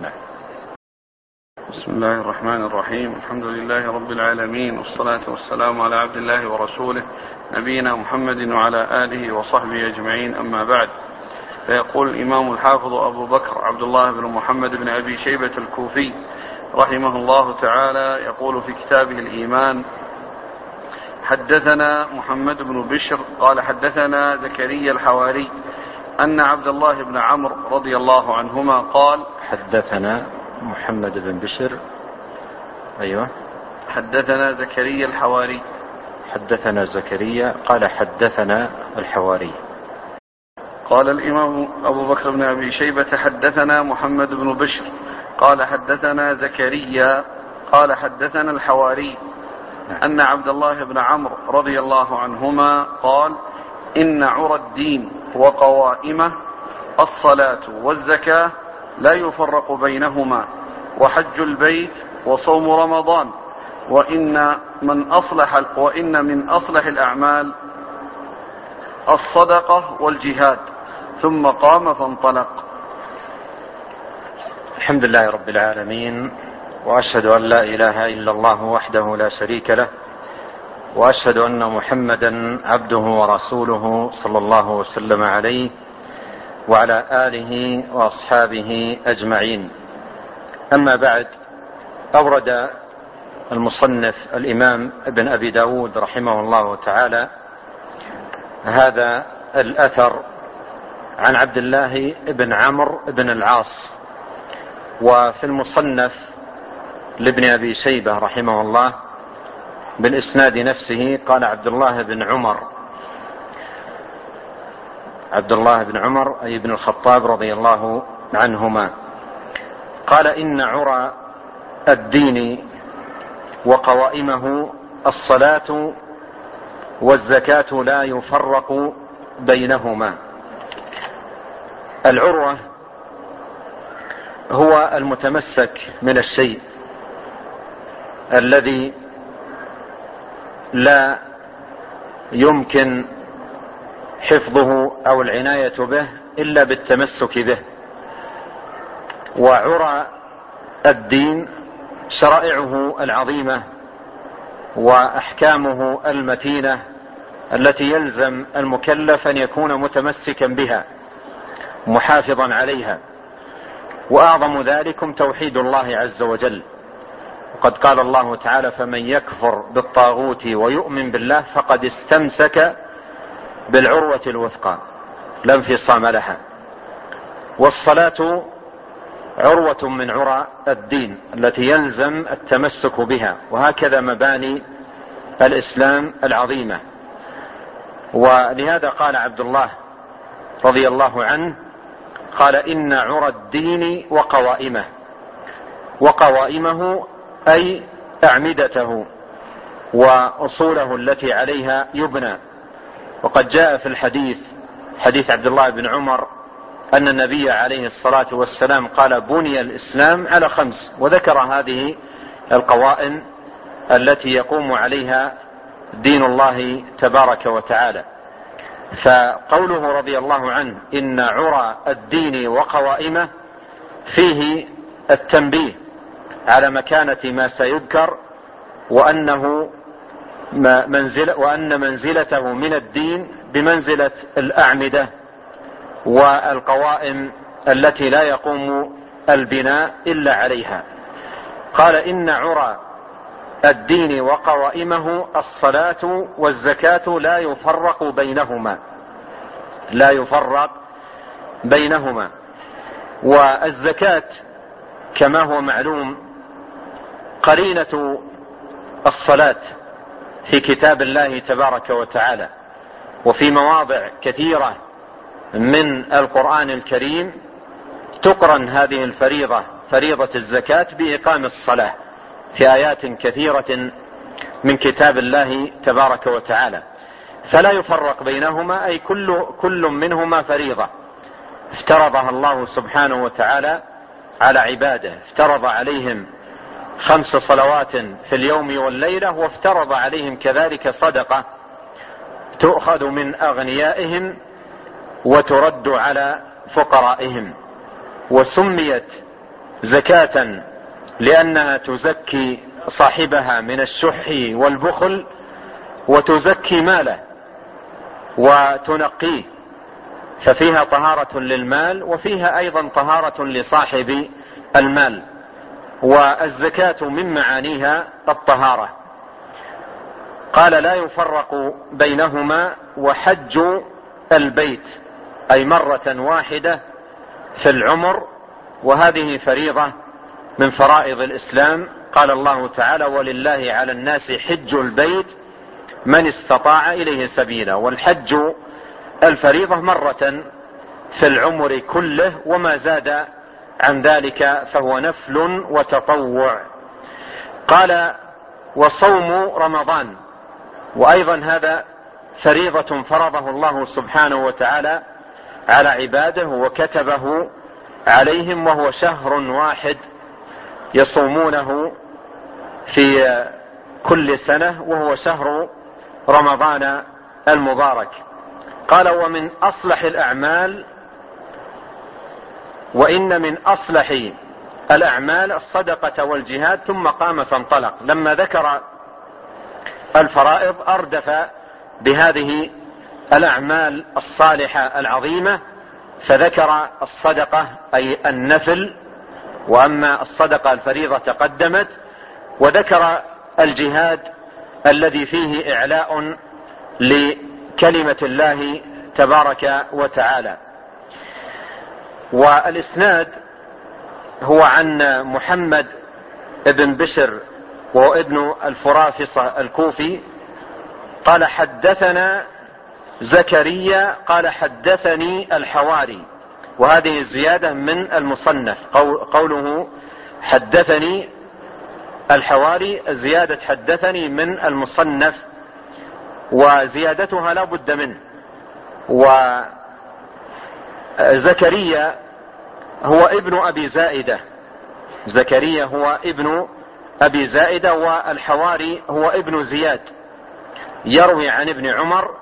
نعم. بسم الله الرحمن الرحيم. الحمد لله رب العالمين والصلاة والسلام على عبد الله ورسوله نبينا محمد وعلى آله وصحبه أجمعين أما بعد. فيقول الإمام الحافظ أبو بكر عبد الله بن محمد بن أبي شيبة الكوفي رحمه الله تعالى يقول في كتابه الإيمان حدثنا محمد بن بشر قال حدثنا زكريا الحواري أن عبد الله بن عمرو رضي الله عنهما قال حدثنا محمد بن بشر. أيوة. حدثنا زكريا الحواري. حدثنا زكريا قال حدثنا الحواري. قال الإمام أبو بكر بن أبي شيبة حدثنا محمد بن بشر. قال حدثنا زكريا قال حدثنا الحواري. أن عبد الله بن عمرو رضي الله عنهما قال إن عرى الدين وقوائمه الصلاة والزكاة لا يفرق بينهما. وحج البيت وصوم رمضان. وإن من أصلح وإن من أصلح الأعمال الصدقة والجهاد. ثم قام فانطلق. الحمد لله رب العالمين. وأشهد أن لا إله إلا الله وحده لا شريك له. وأشهد أن محمدا عبده ورسوله صلى الله وسلم عليه. وعلى آله وأصحابه أجمعين. أما بعد أورد المصنف الإمام ابن أبي داود رحمه الله تعالى هذا الأثر عن عبد الله بن عمرو بن العاص وفي المصنف لابن أبي شيبة رحمه الله بالإسناد نفسه قال عبد الله بن عمر. عبد الله بن عمر أي بن الخطاب رضي الله عنهما. قال إن عرى الدين وقوائمه الصلاة والزكاة لا يفرق بينهما. العروة هو المتمسك من الشيء الذي لا يمكن حفظه أو العناية به إلا بالتمسك به. وعرى الدين شرائعه العظيمة وأحكامه المتينة التي يلزم المكلف أن يكون متمسكا بها محافظا عليها. وأعظم ذلكم توحيد الله عز وجل. وقد قال الله تعالى فمن يكفر بالطاغوت ويؤمن بالله فقد استمسك بالعروة الوثقى لا انفصام لها. والصلاة عروة من عرى الدين التي يلزم التمسك بها وهكذا مباني الإسلام العظيمة. ولهذا قال عبد الله رضي الله عنه قال إن عرى الدين وقوائمه. وقوائمه أي أعمدته وأصوله التي عليها يبنى. وقد جاء في الحديث حديث عبد الله بن عمر أن النبي عليه الصلاة والسلام قال بني الإسلام على خمس وذكر هذه القوائم التي يقوم عليها دين الله تبارك وتعالى. فقوله رضي الله عنه إن عرى الدين وقوائمه فيه التنبيه على مكانة ما سيذكر وأنه منزل وأن منزلته من الدين بمنزلة الأعمدة والقوائم التي لا يقوم البناء إلا عليها. قال إن عرى الدين وقوائمه الصلاة والزكاة لا يفرق بينهما. لا يفرق بينهما. والزكاة كما هو معلوم قرينة الصلاة في كتاب الله تبارك وتعالى وفي مواضع كثيرة من القرآن الكريم تقرن هذه الفريضة فريضة الزكاة بإقام الصلاة في آيات كثيرة من كتاب الله تبارك وتعالى. فلا يفرق بينهما أي كل, كل منهما فريضة. افترضها الله سبحانه وتعالى على عباده افترض عليهم خمس صلوات في اليوم والليلة وافترض عليهم كذلك صدقة تؤخذ من أغنيائهم وترد على فقرائهم. وسميت زكاة لأنها تزكي صاحبها من الشح والبخل وتزكي ماله وتنقيه. ففيها طهارة للمال وفيها أيضا طهارة لصاحب المال. والزكاة من معانيها الطهارة. قال لا يفرق بينهما وحج البيت أي مرة واحدة في العمر وهذه فريضة من فرائض الإسلام. قال الله تعالى ولله على الناس حج البيت من استطاع إليه سبيلا والحج الفريضة مرة في العمر كله وما زاد عن ذلك فهو نفل وتطوع. قال وصوم رمضان. وأيضا هذا فريضة فرضه الله سبحانه وتعالى على عباده وكتبه عليهم وهو شهر واحد يصومونه في كل سنة وهو شهر رمضان المبارك. قال ومن أصلح الأعمال وإن من أصلح الأعمال الصدقة والجهاد ثم قام فانطلق. لما ذكر الفرائض أردف بهذه الأعمال الصالحة العظيمة فذكر الصدقة أي النفل وأما الصدقة الفريضة تقدمت وذكر الجهاد الذي فيه إعلاء لكلمة الله تبارك وتعالى. والإسناد هو عن محمد بن بشر وهو ابن الفرافصة الكوفي. قال حدثنا زكريا قال حدثني الحواري. وهذه الزيادة من المصنف. قوله حدثني الحواري زيادة حدثني من المصنف. وزيادتها لا بد منه. وزكريا هو ابن أبي زائدة. زكريا هو ابن أبي زائدة والحواري هو ابن زياد. يروي عن ابن عمر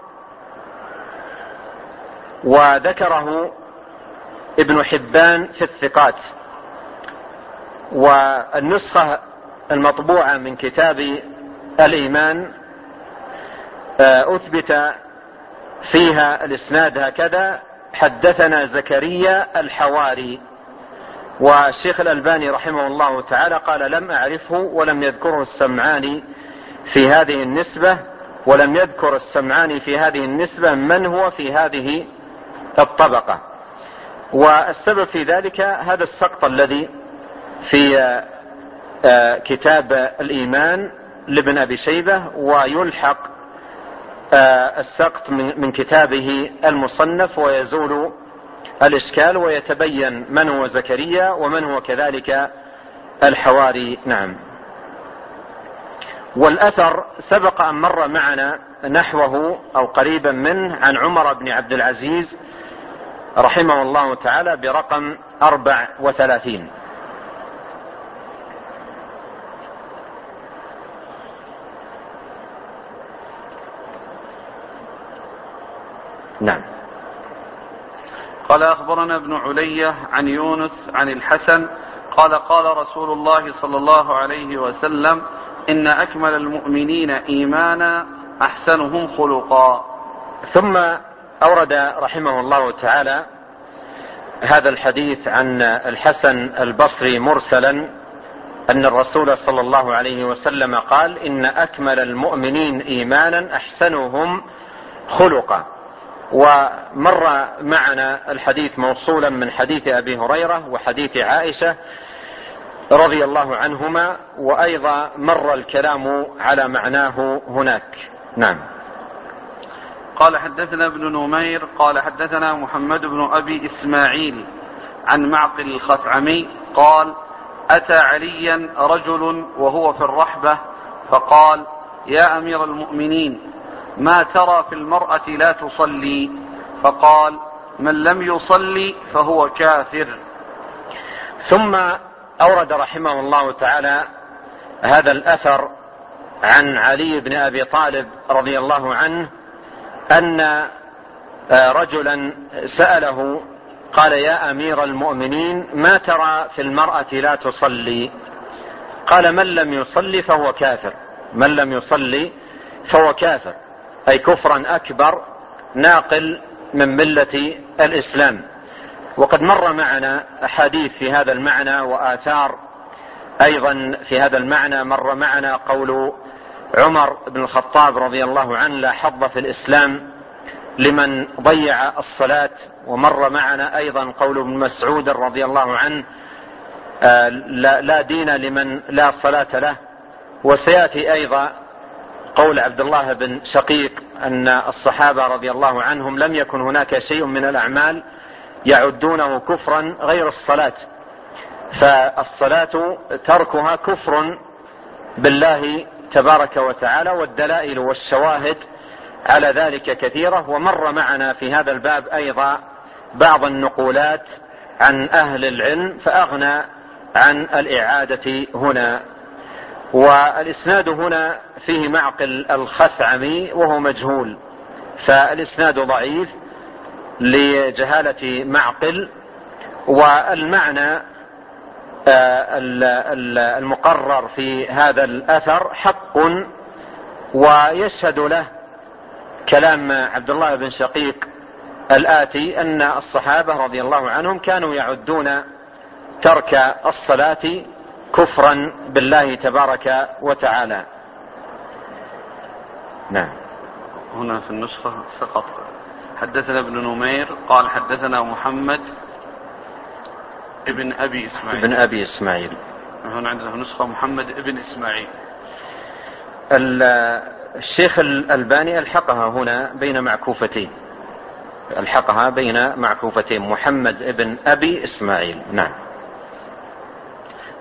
وذكره ابن حبان في الثقات. والنسخة المطبوعة من كتاب الإيمان آه، أثبت فيها الإسناد هكذا حدثنا زكريا الحواري. والشيخ الألباني رحمه الله تعالى قال لم أعرفه ولم يذكره السمعاني في هذه النسبة ولم يذكر السمعاني في هذه النسبة من هو في هذه الطبقة. والسبب في ذلك هذا السقط الذي في آه، كتاب الإيمان لابن أبي شيبة ويلحق آه، السقط من كتابه المصنف ويزول الإشكال ويتبين من هو زكريا ومن هو كذلك الحواري. نعم. والأثر سبق أن مر معنا نحوه أو قريبا منه عن عمر بن عبد العزيز رحمه الله تعالى برقم أربع وثلاثين. نعم. قال أخبرنا ابن علية عن يونس عن الحسن قال قال رسول الله صلى الله عليه وسلم إن أكمل المؤمنين إيمانا أحسنهم خلقا. ثم أورد رحمه الله تعالى هذا الحديث عن الحسن البصري مرسلا أن الرسول صلى الله عليه وسلم قال إن أكمل المؤمنين إيمانا أحسنهم خلقا. ومر معنا الحديث موصولا من حديث أبي هريرة وحديث عائشة رضي الله عنهما وأيضا مر الكلام على معناه هناك. نعم. قال حدثنا ابن نمير قال حدثنا محمد بن أبي إسماعيل عن معقل الخثعمي قال أتى عليا رجل وهو في الرحبة فقال يا أمير المؤمنين ما ترى في المرأة لا تصلي؟ فقال من لم يصلي فهو كافر. ثم أورد رحمه الله تعالى هذا الأثر عن علي بن أبي طالب رضي الله عنه أن آه، رجلا سأله قال يا أمير المؤمنين ما ترى في المرأة لا تصلي؟ قال من لم يصلي فهو كافر. من لم يصلي فهو كافر. أي كفرا أكبر ناقل من ملة الإسلام. وقد مر معنا أحاديث في هذا المعنى وآثار أيضا في هذا المعنى. مر معنا قول عمر بن الخطاب رضي الله عنه لا حظ في الإسلام لمن ضيع الصلاة ومر معنا أيضا قول ابن مسعود رضي الله عنه آه، لا دين لمن لا صلاة له وسيأتي أيضا قول عبد الله بن شقيق أن الصحابة رضي الله عنهم لم يكن هناك شيء من الأعمال يعدونه كفرا غير الصلاة. فالصلاة تركها كفر بالله تبارك وتعالى والدلائل والشواهد على ذلك كثيرة. ومر معنا في هذا الباب أيضا بعض النقولات عن أهل العلم فأغنى عن الإعادة هنا. والإسناد هنا فيه معقل الخثعمي وهو مجهول فالإسناد ضعيف لجهالة معقل والمعنى آه، المقرر في هذا الأثر حق ويشهد له كلام عبد الله بن شقيق الآتي أن الصحابة رضي الله عنهم كانوا يعدون ترك الصلاة كفرا بالله تبارك وتعالى. نعم. هنا في النسخة سقط حدثنا ابن نمير قال حدثنا محمد ابن أبي إسماعيل. ابن أبي إسماعيل. هنا عندنا في نسخة محمد ابن إسماعيل. الشيخ الألباني ألحقها هنا بين معكوفتين. ألحقها بين معكوفتين. محمد ابن أبي إسماعيل. نعم.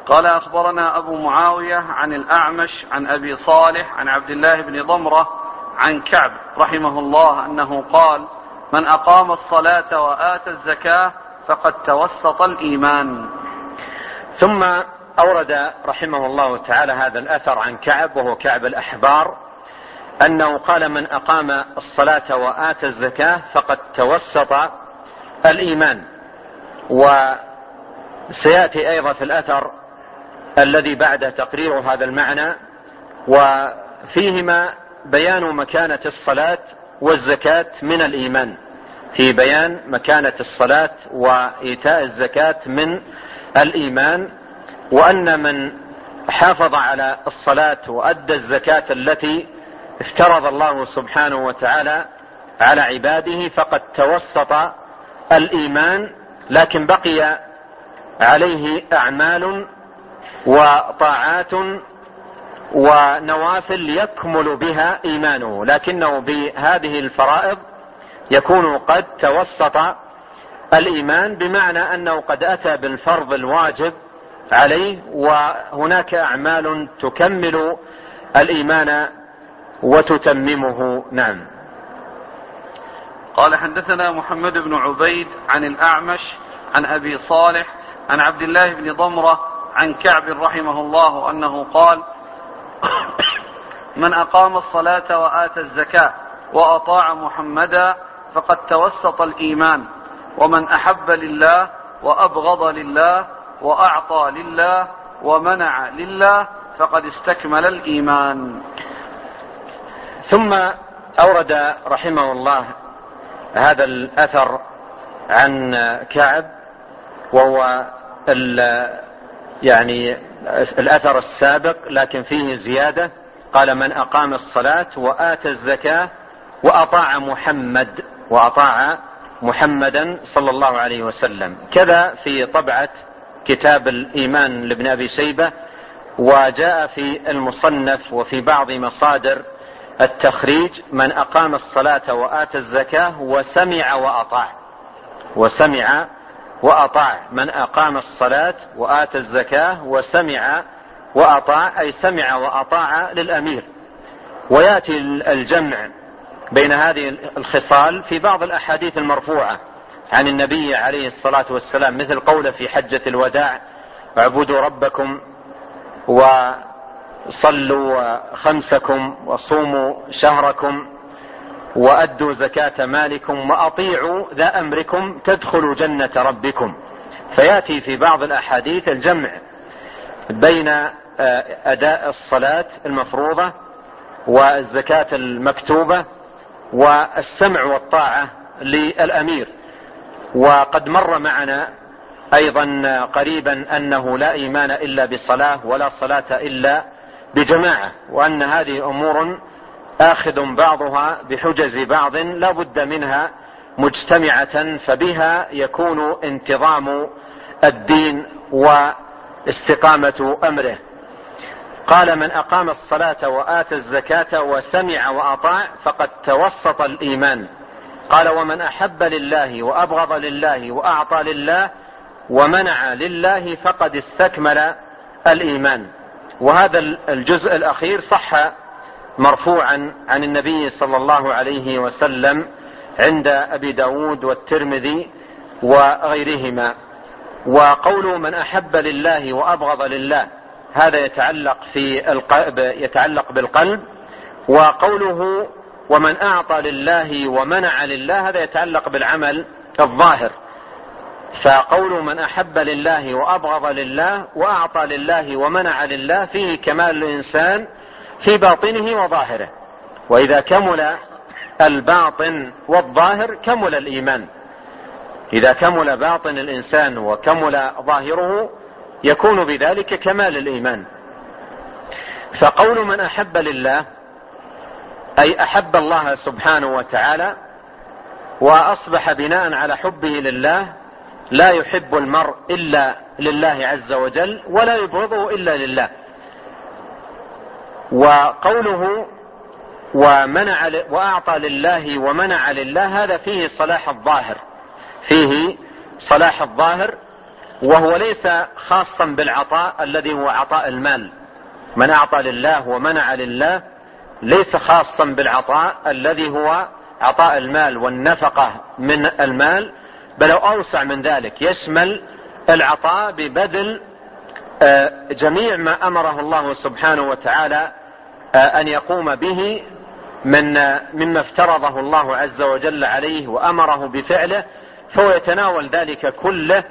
قال أخبرنا أبو معاوية عن الأعمش عن أبي صالح عن عبد الله بن ضمرة عن كعب رحمه الله أنه قال من أقام الصلاة وآتى الزكاة فقد توسط الإيمان. ثم أورد رحمه الله تعالى هذا الأثر عن كعب وهو كعب الأحبار أنه قال من أقام الصلاة وآتى الزكاة فقد توسط الإيمان. وسيأتي أيضا في الأثر الذي بعد تقرير هذا المعنى وفيهما بيان مكانة الصلاة والزكاة من الإيمان. في بيان مكانة الصلاة وإيتاء الزكاة من الإيمان وأن من حافظ على الصلاة وأدى الزكاة التي افترض الله سبحانه وتعالى على عباده فقد توسط الإيمان لكن بقي عليه أعمال وطاعات ونوافل يكمل بها إيمانه لكنه بهذه الفرائض يكون قد توسط الإيمان بمعنى أنه قد أتى بالفرض الواجب عليه وهناك أعمال تكمل الإيمان وتتممه. نعم. قال حدثنا محمد بن عبيد عن الأعمش عن أبي صالح عن عبد الله بن ضمرة عن كعب رحمه الله أنه قال من أقام الصلاة واتى الزكاة وأطاع محمدا فقد توسط الإيمان ومن أحب لله وأبغض لله وأعطى لله ومنع لله فقد استكمل الإيمان. ثم أورد رحمه الله هذا الأثر عن كعب وهو يعني الأثر السابق لكن فيه زيادة. قال من أقام الصلاة واتى الزكاة وأطاع محمد وأطاع محمدا صلى الله عليه وسلم. كذا في طبعة كتاب الإيمان لابن أبي شيبة وجاء في المصنف وفي بعض مصادر التخريج من أقام الصلاة واتى الزكاة وسمع وأطاع. وسمع وأطاع من أقام الصلاة وآتى الزكاة وسمع وأطاع أي سمع وأطاع للأمير. ويأتي الجمع بين هذه الخصال في بعض الأحاديث المرفوعة عن النبي عليه الصلاة والسلام مثل قوله في حجة الوداع اعبدوا ربكم وصلوا خمسكم وصوموا شهركم وأدوا زكاة مالكم وأطيعوا ذا أمركم تدخلوا جنة ربكم. فيأتي في بعض الأحاديث الجمع بين آه، أداء الصلاة المفروضة والزكاة المكتوبة والسمع والطاعة للأمير. وقد مر معنا أيضا قريبا أنه لا إيمان إلا بصلاة ولا صلاة إلا بجماعة وأن هذه أمور آخذ بعضها بحجز بعض لا بد منها مجتمعة فبها يكون انتظام الدين واستقامة أمره. قال من أقام الصلاة وآتى الزكاة وسمع وأطاع فقد توسط الإيمان. قال ومن أحب لله وأبغض لله وأعطى لله ومنع لله فقد استكمل الإيمان. وهذا الجزء الأخير صح مرفوعا عن النبي صلى الله عليه وسلم عند أبي داود والترمذي وغيرهما. وقول من أحب لله وأبغض لله هذا يتعلق في القلب يتعلق بالقلب. وقوله ومن أعطى لله ومنع لله هذا يتعلق بالعمل الظاهر. فقول من أحب لله وأبغض لله وأعطى لله ومنع لله فيه كمال الإنسان في باطنه وظاهره. وإذا كمل الباطن والظاهر كمل الإيمان. إذا كمل باطن الإنسان وكمل ظاهره يكون بذلك كمال الإيمان. فقول من أحب لله أي أحب الله سبحانه وتعالى وأصبح بناء على حبه لله لا يحب المرء إلا لله عز وجل ولا يبغضه إلا لله. وقوله ومنع وأعطى لله ومنع لله هذا فيه صلاح الظاهر. فيه صلاح الظاهر وهو ليس خاصا بالعطاء الذي هو عطاء المال. من أعطى لله ومنع لله ليس خاصا بالعطاء الذي هو عطاء المال والنفقة من المال بل أوسع من ذلك. يشمل العطاء ببذل آه، جميع ما أمره الله سبحانه وتعالى أن يقوم به من مما افترضه الله عز وجل عليه وأمره بفعله فهو يتناول ذلك كله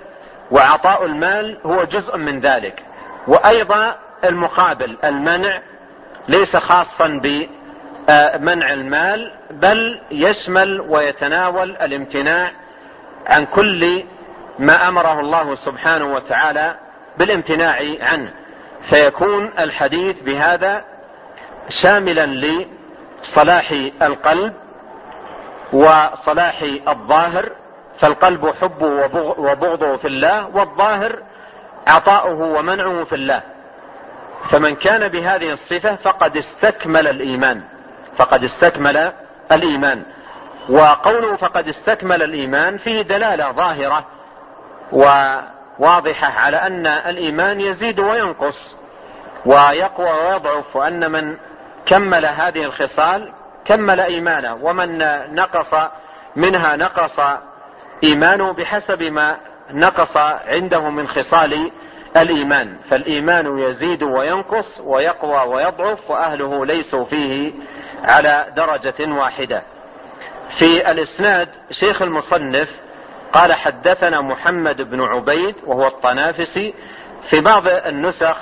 وعطاء المال هو جزء من ذلك. وأيضا المقابل المنع ليس خاصا بمنع المال بل يشمل ويتناول الامتناع عن كل ما أمره الله سبحانه وتعالى بالامتناع عنه. فيكون الحديث بهذا شاملا لصلاح القلب وصلاح الظاهر فالقلب حبه وبغضه في الله والظاهر عطاؤه ومنعه في الله. فمن كان بهذه الصفة فقد استكمل الإيمان فقد استكمل الإيمان. وقوله فقد استكمل الإيمان فيه دلالة ظاهرة وواضحة على أن الإيمان يزيد وينقص ويقوى ويضعف وأن من كمل هذه الخصال كمل إيمانه ومن نقص منها نقص إيمانه بحسب ما نقص عنده من خصال الإيمان. فالإيمان يزيد وينقص ويقوى ويضعف وأهله ليسوا فيه على درجة واحدة. في الإسناد شيخ المصنف قال حدثنا محمد بن عبيد وهو الطنافسي في بعض النسخ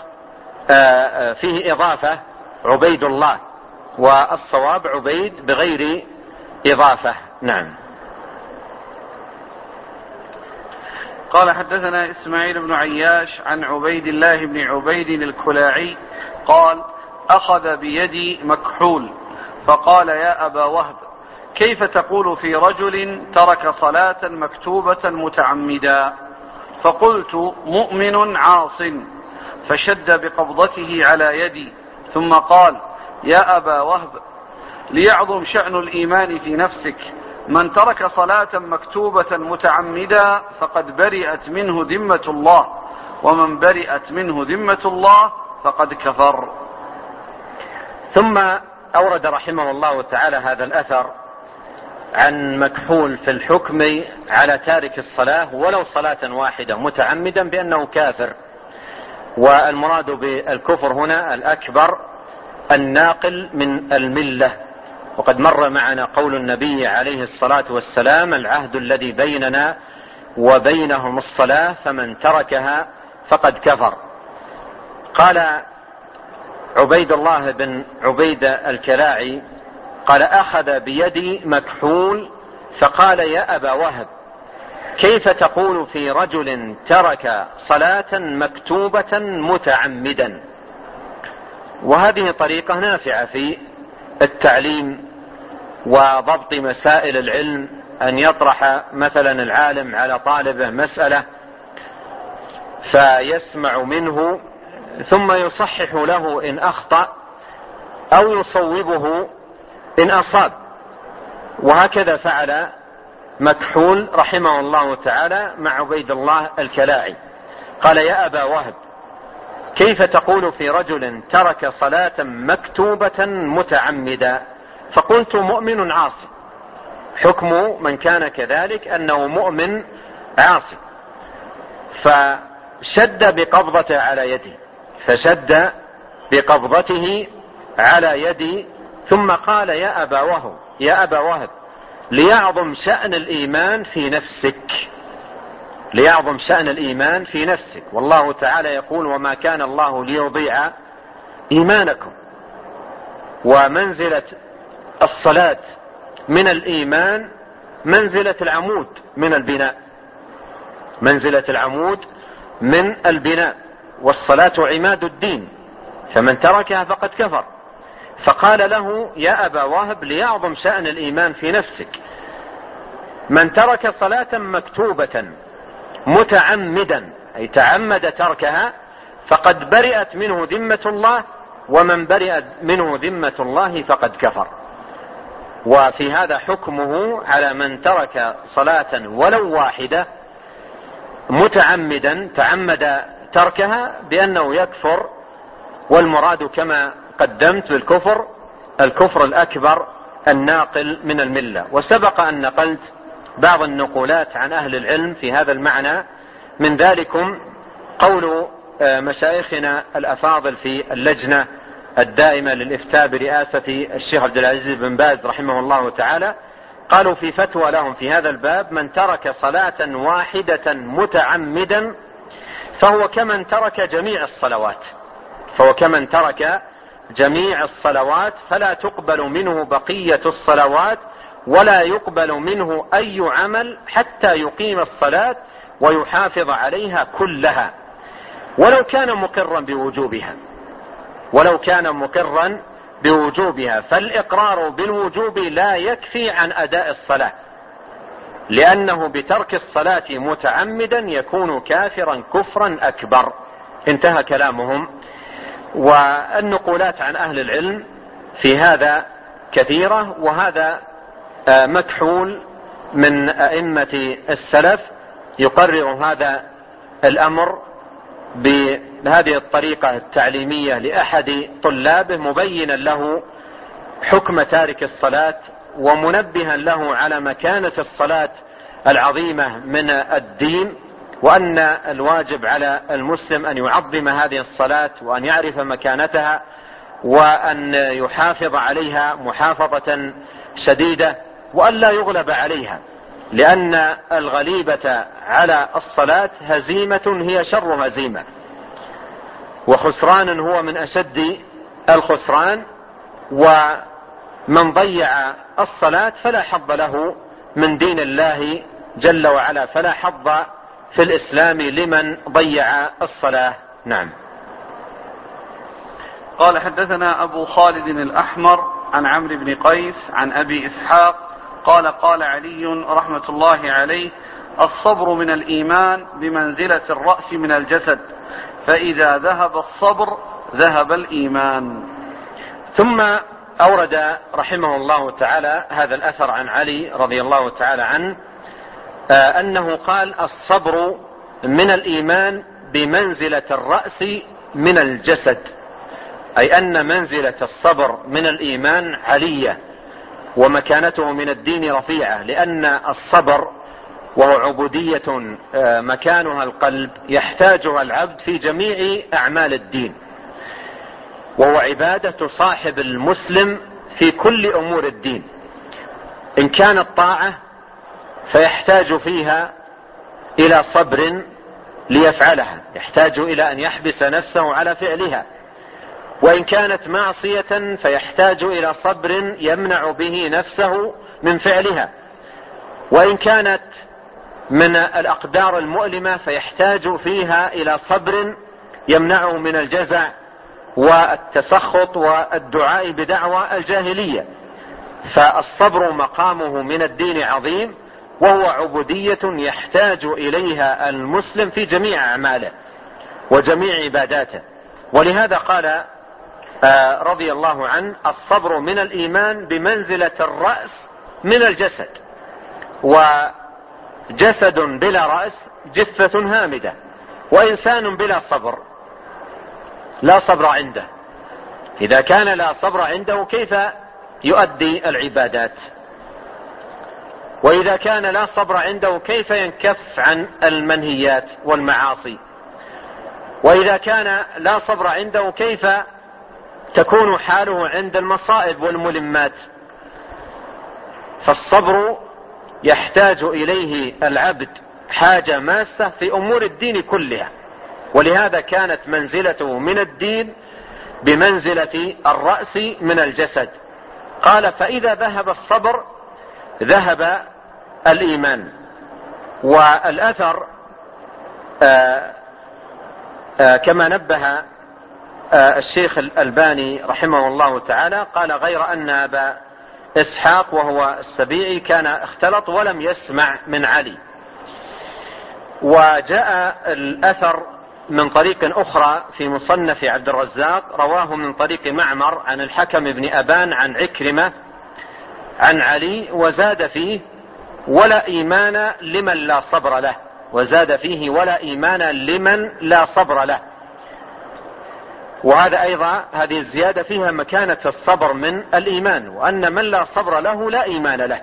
آه، آه، فيه إضافة عبيد الله والصواب عبيد بغير إضافة. نعم. قال حدثنا إسماعيل بن عياش عن عبيد الله بن عبيد الكلاعي قال أخذ بيدي مكحول فقال يا أبا وهب كيف تقول في رجل ترك صلاة مكتوبة متعمدا؟ فقلت مؤمن عاص فشد بقبضته على يدي. ثم قال يا أبا وهب ليعظم شأن الإيمان في نفسك. من ترك صلاة مكتوبة متعمدا فقد برئت منه ذمة الله ومن برئت منه ذمة الله فقد كفر. ثم أورد رحمه الله تعالى هذا الأثر عن مكحول في الحكم على تارك الصلاة ولو صلاة واحدة متعمدا بأنه كافر. والمراد بالكفر هنا الأكبر الناقل من الملة. وقد مر معنا قول النبي عليه الصلاة والسلام العهد الذي بيننا وبينهم الصلاة فمن تركها فقد كفر. قال عبيد الله بن عبيد الكلاعي قال أخذ بيدي مكحول فقال يا أبا وهب كيف تقول في رجل ترك صلاة مكتوبة متعمدا؟ وهذه طريقة نافعة في التعليم وضبط مسائل العلم أن يطرح مثلا العالم على طالبه مسألة فيسمع منه ثم يصحح له إن أخطأ أو يصوبه إن أصاب. وهكذا فعل مكحول رحمه الله تعالى مع عبيد الله الكلاعي. قال يا أبا وهب كيف تقول في رجل ترك صلاة مكتوبة متعمدا؟ فقلت مؤمن عاصي. حكم من كان كذلك أنه مؤمن عاصي. فشد بقبضته على يدي فشد بقبضته على يدي ثم قال يا أبا وهب يا أبا وهب ليعظم شأن الإيمان في نفسك. ليعظم شأن الإيمان في نفسك. والله تعالى يقول وما كان الله ليضيع إيمانكم. ومنزلة الصلاة من الإيمان منزلة العمود من البناء. منزلة العمود من البناء. والصلاة عماد الدين. فمن تركها فقد كفر. فقال له يا أبا وهب ليعظم شأن الإيمان في نفسك. من ترك صلاة مكتوبة متعمدا أي تعمد تركها فقد برئت منه ذمة الله ومن برئت منه ذمة الله فقد كفر. وفي هذا حكمه على من ترك صلاة ولو واحدة متعمدا تعمد تركها بأنه يكفر والمراد كما قدمت بالكفر الكفر الأكبر الناقل من الملة. وسبق أن نقلت بعض النقولات عن أهل العلم في هذا المعنى. من ذلكم قول آه، مشايخنا الأفاضل في اللجنة الدائمة للإفتاء برئاسة الشيخ عبد العزيز بن باز رحمه الله تعالى. قالوا في فتوى لهم في هذا الباب من ترك صلاة واحدة متعمدا فهو كمن ترك جميع الصلوات. فهو كمن ترك جميع الصلوات فلا تقبل منه بقية الصلوات ولا يقبل منه أي عمل حتى يقيم الصلاة ويحافظ عليها كلها. ولو كان مقرا بوجوبها ولو كان مقرا بوجوبها فالإقرار بالوجوب لا يكفي عن أداء الصلاة لأنه بترك الصلاة متعمدا يكون كافرا كفرا أكبر. انتهى كلامهم. والنقولات عن أهل العلم في هذا كثيرة وهذا آه، مكحول من أئمة السلف يقرر هذا الأمر بهذه الطريقة التعليمية لأحد طلابه مبينا له حكم تارك الصلاة ومنبها له على مكانة الصلاة العظيمة من الدين. وأن الواجب على المسلم أن يعظم هذه الصلاة وأن يعرف مكانتها وأن يحافظ عليها محافظة شديدة وأن لا يغلب عليها لأن الغليبة على الصلاة هزيمة هي شر هزيمة. وخسران هو من أشد الخسران ومن ضيع الصلاة فلا حظ له من دين الله جل وعلا فلا حظ في الإسلام لمن ضيع الصلاة. نعم. قال حدثنا أبو خالد الأحمر عن عمرو بن قيس عن أبي إسحاق قال قال علي رحمة الله عليه الصبر من الإيمان بمنزلة الرأس من الجسد فإذا ذهب الصبر ذهب الإيمان. ثم أورد رحمه الله تعالى هذا الأثر عن علي رضي الله تعالى عنه أنه قال الصبر من الإيمان بمنزلة الرأس من الجسد أي أن منزلة الصبر من الإيمان علية ومكانته من الدين رفيعة لأن الصبر وهو عبودية آه، مكانها القلب يحتاجها العبد في جميع أعمال الدين. وهو عبادة صاحب المسلم في كل أمور الدين. إن كانت طاعة فيحتاج فيها إلى صبر ليفعلها. يحتاج إلى أن يحبس نفسه على فعلها. وإن كانت معصية فيحتاج إلى صبر يمنع به نفسه من فعلها. وإن كانت من الأقدار المؤلمة فيحتاج فيها إلى صبر يمنعه من الجزع والتسخط والدعاء بدعوى الجاهلية. فالصبر مقامه من الدين عظيم. وهو عبودية يحتاج إليها المسلم في جميع أعماله وجميع عباداته. ولهذا قال آه، رضي الله عنه الصبر من الإيمان بمنزلة الرأس من الجسد وجسد بلا رأس جثة هامدة وإنسان بلا صبر لا صبر عنده. إذا كان لا صبر عنده كيف يؤدي العبادات؟ وإذا كان لا صبر عنده كيف ينكف عن المنهيات والمعاصي؟ وإذا كان لا صبر عنده كيف تكون حاله عند المصائب والملمات؟ فالصبر يحتاج إليه العبد حاجة ماسة في أمور الدين كلها. ولهذا كانت منزلته من الدين بمنزلة الرأس من الجسد. قال فإذا ذهب الصبر ذهب الإيمان. والأثر آآ آآ كما نبه الشيخ الألباني رحمه الله تعالى قال غير أن أبا إسحاق وهو السبيعي كان اختلط ولم يسمع من علي. وجاء الأثر من طريق أخرى في مصنف عبد الرزاق رواه من طريق معمر عن الحكم بن أبان عن عكرمة عن علي وزاد فيه ولا إيمان لمن لا صبر له. وزاد فيه ولا إيمان لمن لا صبر له. وهذا أيضا هذه الزيادة فيها مكانة الصبر من الإيمان وأن من لا صبر له لا إيمان له.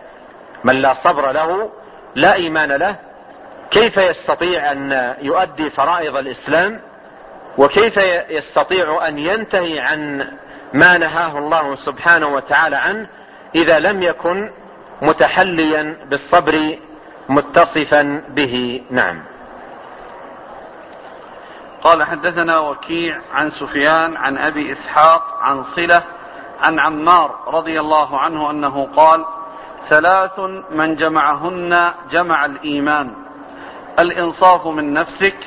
من لا صبر له لا إيمان له. كيف يستطيع أن يؤدي فرائض الإسلام؟ وكيف يستطيع أن ينتهي عن ما نهاه الله سبحانه وتعالى عنه إذا لم يكن متحليا بالصبر متصفا به. نعم. قال حدثنا وكيع عن سفيان عن أبي إسحاق عن صلة عن عمار رضي الله عنه أنه قال ثلاث من جمعهن جمع الإيمان الإنصاف من نفسك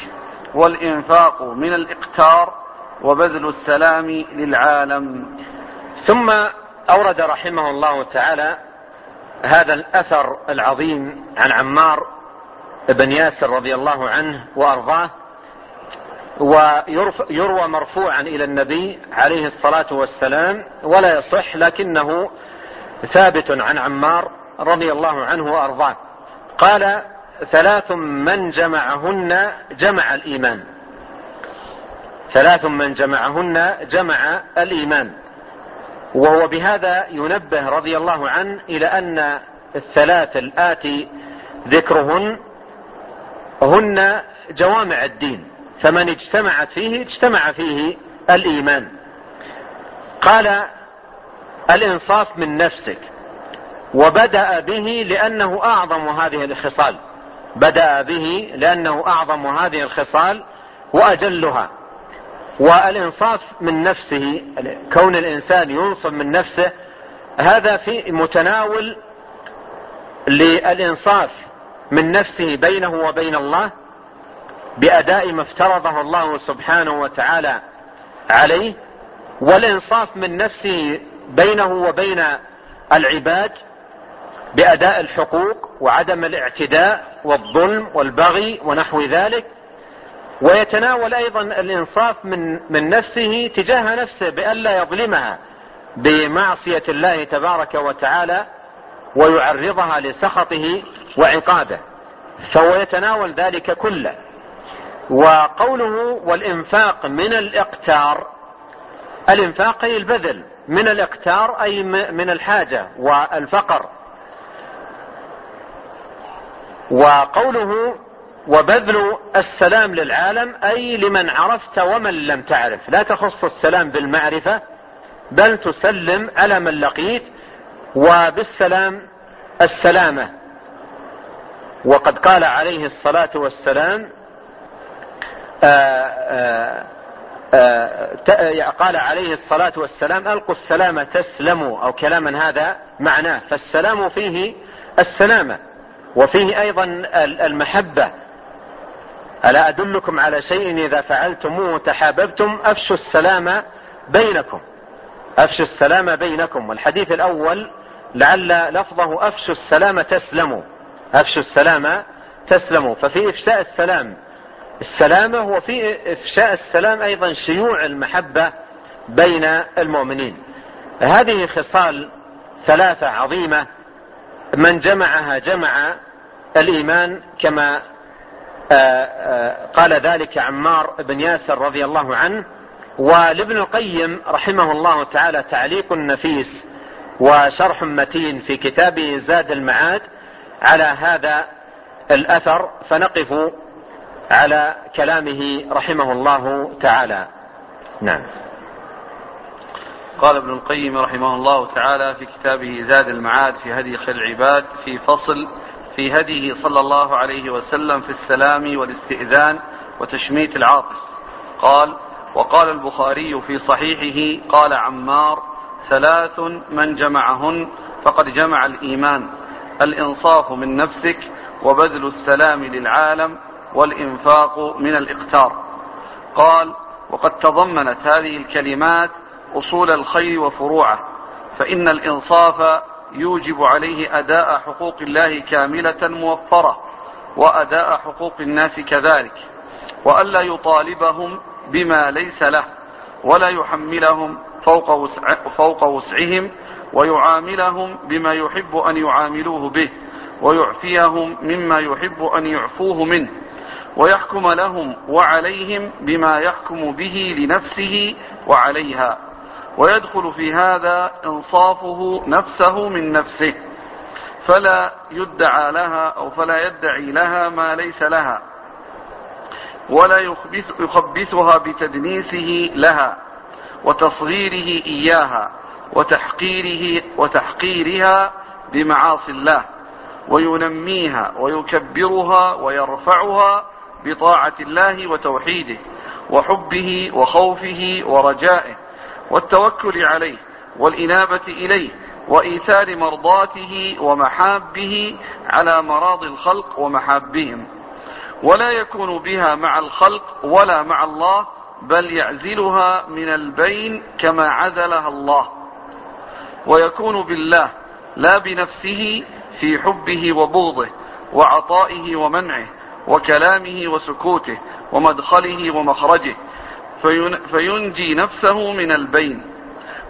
والإنفاق من الإقتار وبذل السلام للعالم. ثم أورد رحمه الله تعالى هذا الأثر العظيم عن عمار بن ياسر رضي الله عنه وأرضاه ويروى مرفوعا إلى النبي عليه الصلاة والسلام ولا يصح لكنه ثابت عن عمار رضي الله عنه وأرضاه. قال ثلاث من جمعهن جمع الإيمان. ثلاث من جمعهن جمع الإيمان. وهو بهذا ينبه رضي الله عنه إلى أن الثلاث الاتي ذكرهن هن جوامع الدين فمن اجتمعت فيه اجتمع فيه الإيمان. قال الإنصاف من نفسك. وبدأ به لأنه أعظم هذه الخصال. بدأ به لأنه أعظم هذه الخصال وأجلها. والإنصاف من نفسه كون الإنسان ينصف من نفسه هذا في متناول للإنصاف من نفسه بينه وبين الله بأداء ما افترضه الله سبحانه وتعالى عليه والإنصاف من نفسه بينه وبين العباد بأداء الحقوق وعدم الاعتداء والظلم والبغي ونحو ذلك ويتناول أيضا الإنصاف من من نفسه تجاه نفسه بألا يظلمها بمعصية الله تبارك وتعالى ويعرضها لسخطه وعقابه فهو يتناول ذلك كله. وقوله والإنفاق من الإقتار الإنفاق أي البذل من الإقتار أي من الحاجة والفقر. وقوله وبذل السلام للعالم أي لمن عرفت ومن لم تعرف. لا تخص السلام بالمعرفة بل تسلم على من لقيت وبالسلام السلامة. وقد قال عليه الصلاة والسلام آآ آآ قال عليه الصلاة والسلام ألقوا السلام تسلموا أو كلاما هذا معناه. فالسلام فيه السلامة وفيه أيضا المحبة. ألا أدلكم على شيء إذا فعلتموه تحاببتم؟ أفشوا السلام بينكم. أفشوا السلام بينكم. والحديث الأول لعل لفظه أفشوا السلام تسلموا. أفشوا السلام تسلموا. ففي إفشاء السلام. السلامة وفي إفشاء السلام أيضا شيوع المحبة بين المؤمنين. هذه خصال ثلاثة عظيمة. من جمعها جمع الإيمان كما قال ذلك عمار بن ياسر رضي الله عنه ولابن القيم رحمه الله تعالى تعليق نفيس وشرح متين في كتابه زاد المعاد على هذا الأثر فنقف على كلامه رحمه الله تعالى. نعم. قال ابن القيم رحمه الله تعالى في كتابه زاد المعاد في هدي خير العباد في فصل في هديه صلى الله عليه وسلم في السلام والاستئذان وتشميت العاطس. قال وقال البخاري في صحيحه قال عمار ثلاث من جمعهن فقد جمع الإيمان. الإنصاف من نفسك وبذل السلام للعالم والإنفاق من الإقتار. قال وقد تضمنت هذه الكلمات أصول الخير وفروعه فإن الإنصاف يوجب عليه أداء حقوق الله كاملة موفرة وأداء حقوق الناس كذلك. وألا يطالبهم بما ليس له ولا يحملهم فوق, وسع فوق وسعهم ويعاملهم بما يحب أن يعاملوه به ويعفيهم مما يحب أن يعفوه منه. ويحكم لهم وعليهم بما يحكم به لنفسه وعليها. ويدخل في هذا إنصافه نفسه من نفسه. فلا يدعى لها أو فلا يدعي لها ما ليس لها. ولا يخبث يخبثها بتدنيسه لها وتصغيره إياها وتحقيره وتحقيرها بمعاصي الله. وينميها ويكبرها ويرفعها بطاعة الله وتوحيده وحبه وخوفه ورجائه. والتوكل عليه والإنابة إليه وإيثار مرضاته ومحابه على مراض الخلق ومحابهم. ولا يكون بها مع الخلق ولا مع الله بل يعزلها من البين كما عزلها الله. ويكون بالله لا بنفسه في حبه وبغضه وعطائه ومنعه وكلامه وسكوته ومدخله ومخرجه فينجي نفسه من البين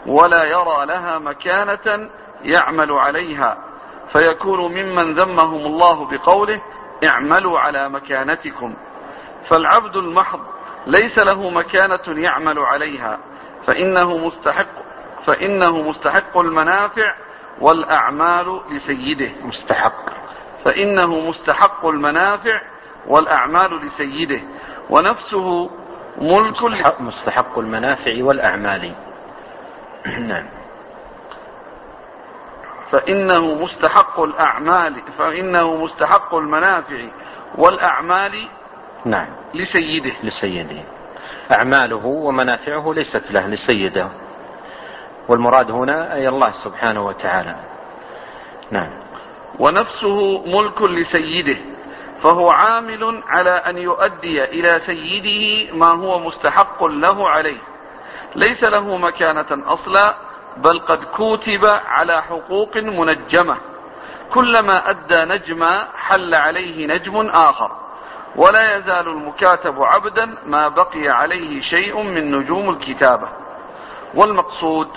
ولا يرى لها مكانة يعمل عليها فيكون ممن ذمهم الله بقوله اعملوا على مكانتكم فالعبد المحض ليس له مكانة يعمل عليها فإنه مستحق فإنه مستحق المنافع والأعمال لسيده. مستحق. فإنه مستحق المنافع والأعمال لسيده. ونفسه ملك مستحق, مستحق المنافع والأعمال. نعم. فإنه مستحق الأعمال فإنه مستحق المنافع والأعمال نعم. لسيده. لسيده. أعماله ومنافعه ليست له لسيده. والمراد هنا أي الله سبحانه وتعالى. نعم. ونفسه ملك لسيده. فهو عامل على أن يؤدي إلى سيده ما هو مستحق له عليه. ليس له مكانة أصلا بل قد كوتب على حقوق منجمة. كلما أدى نجما حل عليه نجم آخر. ولا يزال المكاتب عبدا ما بقي عليه شيء من نجوم الكتابة. والمقصود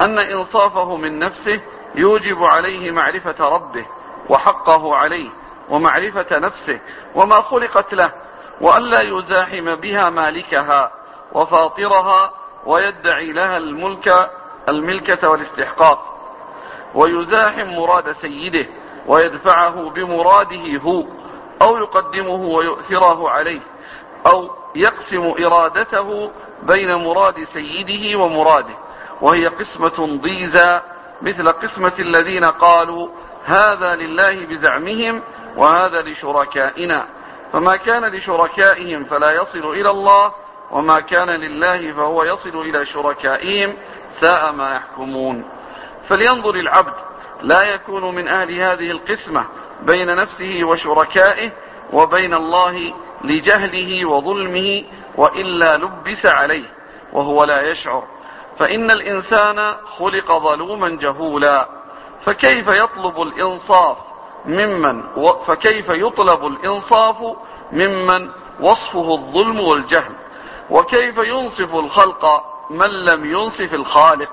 أن إنصافه من نفسه يوجب عليه معرفة ربه وحقه عليه. ومعرفة نفسه وما خلقت له وألا يزاحم بها مالكها وفاطرها ويدعي لها الملك الملكة والاستحقاق. ويزاحم مراد سيده ويدفعه بمراده هو أو يقدمه ويؤثره عليه أو يقسم إرادته بين مراد سيده ومراده. وهي قسمة ضيزى مثل قسمة الذين قالوا هذا لله بزعمهم وهذا لشركائنا. فما كان لشركائهم فلا يصل إلى الله وما كان لله فهو يصل إلى شركائهم ساء ما يحكمون. فلينظر العبد لا يكون من أهل هذه القسمة بين نفسه وشركائه وبين الله لجهله وظلمه وإلا لبس عليه وهو لا يشعر. فإن الإنسان خلق ظلوما جهولا فكيف يطلب الإنصاف؟ ممن فكيف يطلب الإنصاف ممن وصفه الظلم والجهل؟ وكيف ينصف الخلق من لم ينصف الخالق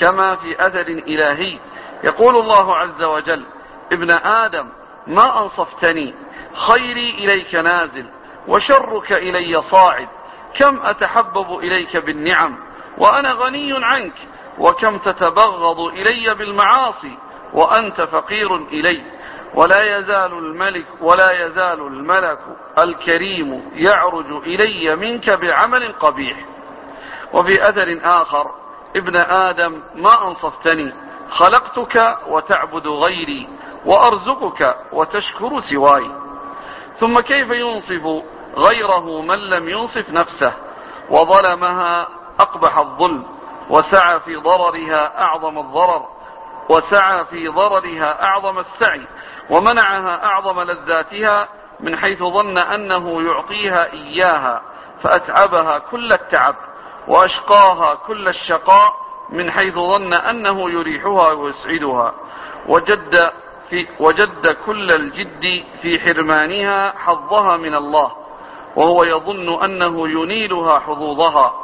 كما في أثر إلهي؟ يقول الله عز وجل ابن آدم ما أنصفتني؟ خيري إليك نازل وشرك إلي صاعد كم أتحبب إليك بالنعم؟ وأنا غني عنك وكم تتبغض إلي بالمعاصي وأنت فقير إلي. ولا يزال الملك ولا يزال الملك الكريم يعرج إلي منك بعمل قبيح. وفي أثر آخر ابن آدم ما أنصفتني خلقتك وتعبد غيري وأرزقك وتشكر سواي. ثم كيف ينصف غيره من لم ينصف نفسه؟ وظلمها أقبح الظلم وسعى في ضررها أعظم الضرر وسعى في ضررها أعظم السعي. ومنعها أعظم لذاتها من حيث ظن أنه يعطيها إياها فأتعبها كل التعب وأشقاها كل الشقاء من حيث ظن أنه يريحها ويسعدها. وجد, في وجد كل الجد في حرمانها حظها من الله وهو يظن أنه ينيلها حظوظها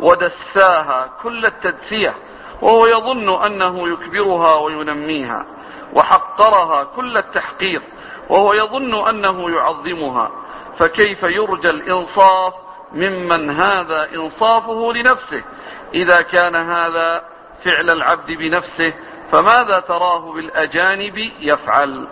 ودساها كل التدسية وهو يظن أنه يكبرها وينميها. وحقرها كل التحقير وهو يظن أنه يعظمها. فكيف يرجى الإنصاف ممن هذا إنصافه لنفسه؟ إذا كان هذا فعل العبد بنفسه فماذا تراه بالأجانب يفعل؟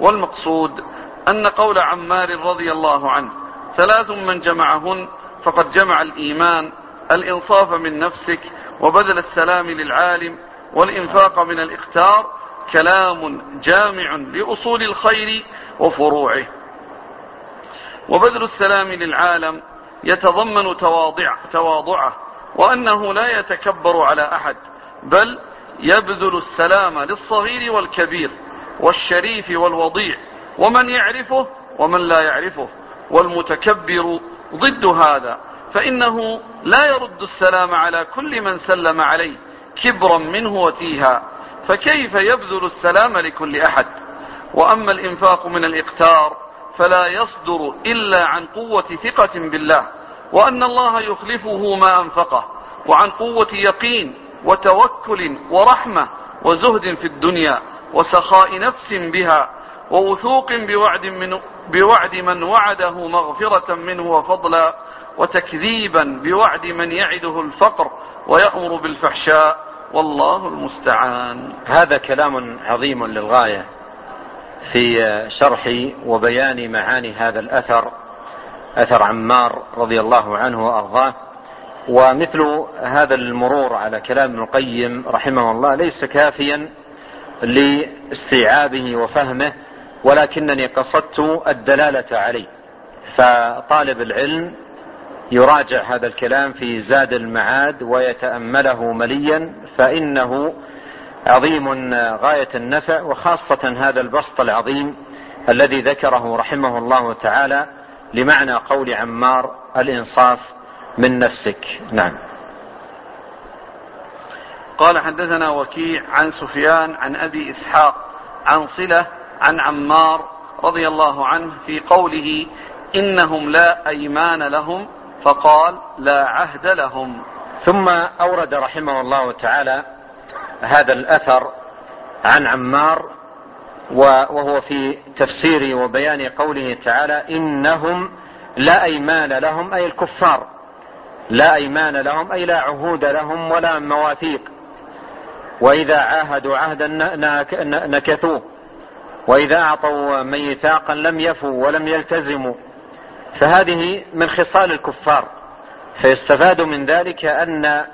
والمقصود أن قول عمار رضي الله عنه ثلاث من جمعهن فقد جمع الإيمان الإنصاف من نفسك وبذل السلام للعالم والإنفاق من الإختار كلام جامع لأصول الخير وفروعه. وبذل السلام للعالم يتضمن تواضع تواضعه وأنه لا يتكبر على أحد بل يبذل السلام للصغير والكبير والشريف والوضيع ومن يعرفه ومن لا يعرفه والمتكبر ضد هذا فإنه لا يرد السلام على كل من سلم عليه كبرا منه وتيها. فكيف يبذل السلام لكل أحد؟ وأما الإنفاق من الإقتار فلا يصدر إلا عن قوة ثقة بالله وأن الله يخلفه ما أنفقه وعن قوة يقين وتوكل ورحمة وزهد في الدنيا وسخاء نفس بها ووثوق بوعد من, بوعد من وعده مغفرة منه وفضلا وتكذيبا بوعد من يعده الفقر ويأمر بالفحشاء والله المستعان. هذا كلام عظيم للغاية في شرح وبيان معاني هذا الأثر أثر عمار رضي الله عنه وأرضاه. ومثل هذا المرور على كلام ابن القيم رحمه الله ليس كافيا لاستيعابه وفهمه ولكنني قصدت الدلالة عليه. فطالب العلم يراجع هذا الكلام في زاد المعاد ويتأمله مليا فإنه عظيم غاية النفع وخاصة هذا البسط العظيم الذي ذكره رحمه الله تعالى لمعنى قول عمار الإنصاف من نفسك نعم. قال حدثنا وكيع عن سفيان عن أبي إسحاق عن صلة عن عمار رضي الله عنه في قوله إنهم لا أيمان لهم فقال لا عهد لهم. ثم أورد رحمه الله تعالى هذا الأثر عن عمار وهو في تفسير وبيان قوله تعالى إنهم لا أيمان لهم أي الكفار. لا أيمان لهم أي لا عهود لهم ولا مواثيق. وإذا عاهدوا عهدا نكثوه. وإذا أعطوا ميثاقا لم يفوا ولم يلتزموا. فهذه من خصال الكفار. فيستفاد من ذلك أن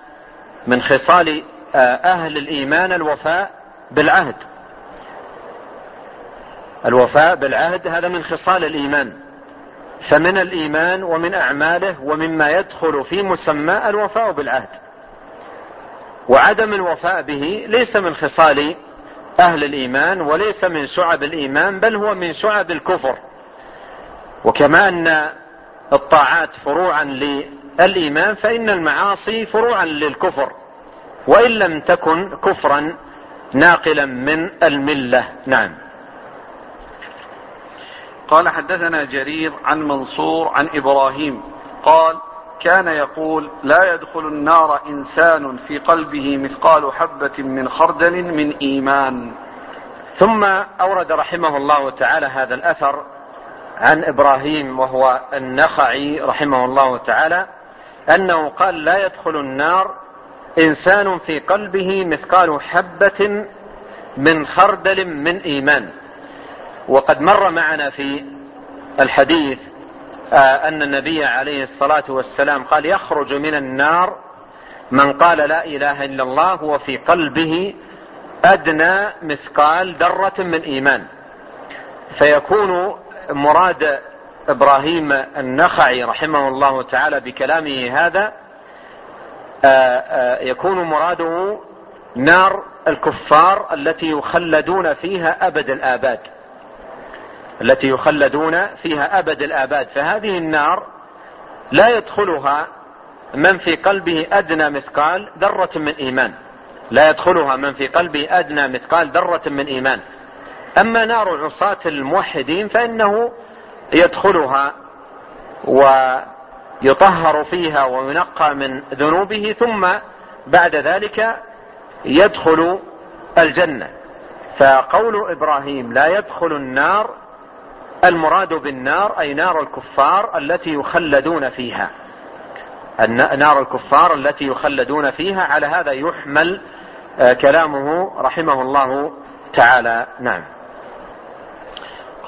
من خصال آه، أهل الإيمان الوفاء بالعهد. الوفاء بالعهد هذا من خصال الإيمان. فمن الإيمان ومن أعماله ومما يدخل في مسمى الوفاء بالعهد. وعدم الوفاء به ليس من خصال أهل الإيمان وليس من شعب الإيمان بل هو من شعب الكفر. وكما أن الطاعات فروعا للإيمان فإن المعاصي فروعا للكفر وإن لم تكن كفرا ناقلا من الملة. نعم. قال حدثنا جرير عن منصور عن إبراهيم قال كان يقول لا يدخل النار إنسان في قلبه مثقال حبة من خردل من إيمان. ثم أورد رحمه الله تعالى هذا الأثر عن إبراهيم وهو النخعي رحمه الله تعالى أنه قال لا يدخل النار إنسان في قلبه مثقال حبة من خردل من إيمان. وقد مر معنا في الحديث آه، أن النبي عليه الصلاة والسلام قال يخرج من النار من قال لا إله إلا الله وفي قلبه أدنى مثقال ذرة من إيمان. فيكون مراد إبراهيم النخعي رحمه الله تعالى بكلامه هذا آه، آه، يكون مراده نار الكفار التي يخلدون فيها أبد الآباد. التي يخلدون فيها أبد الآباد. فهذه النار لا يدخلها من في قلبه أدنى مثقال ذرة من إيمان. لا يدخلها من في قلبه أدنى مثقال ذرة من إيمان. أما نار عصاة الموحدين فإنه يدخلها ويطهر فيها وينقى من ذنوبه ثم بعد ذلك يدخل الجنة. فقول إبراهيم لا يدخل النار المراد بالنار أي نار الكفار التي يخلدون فيها. نار الكفار التي يخلدون فيها على هذا يحمل آه، كلامه رحمه الله تعالى. نعم.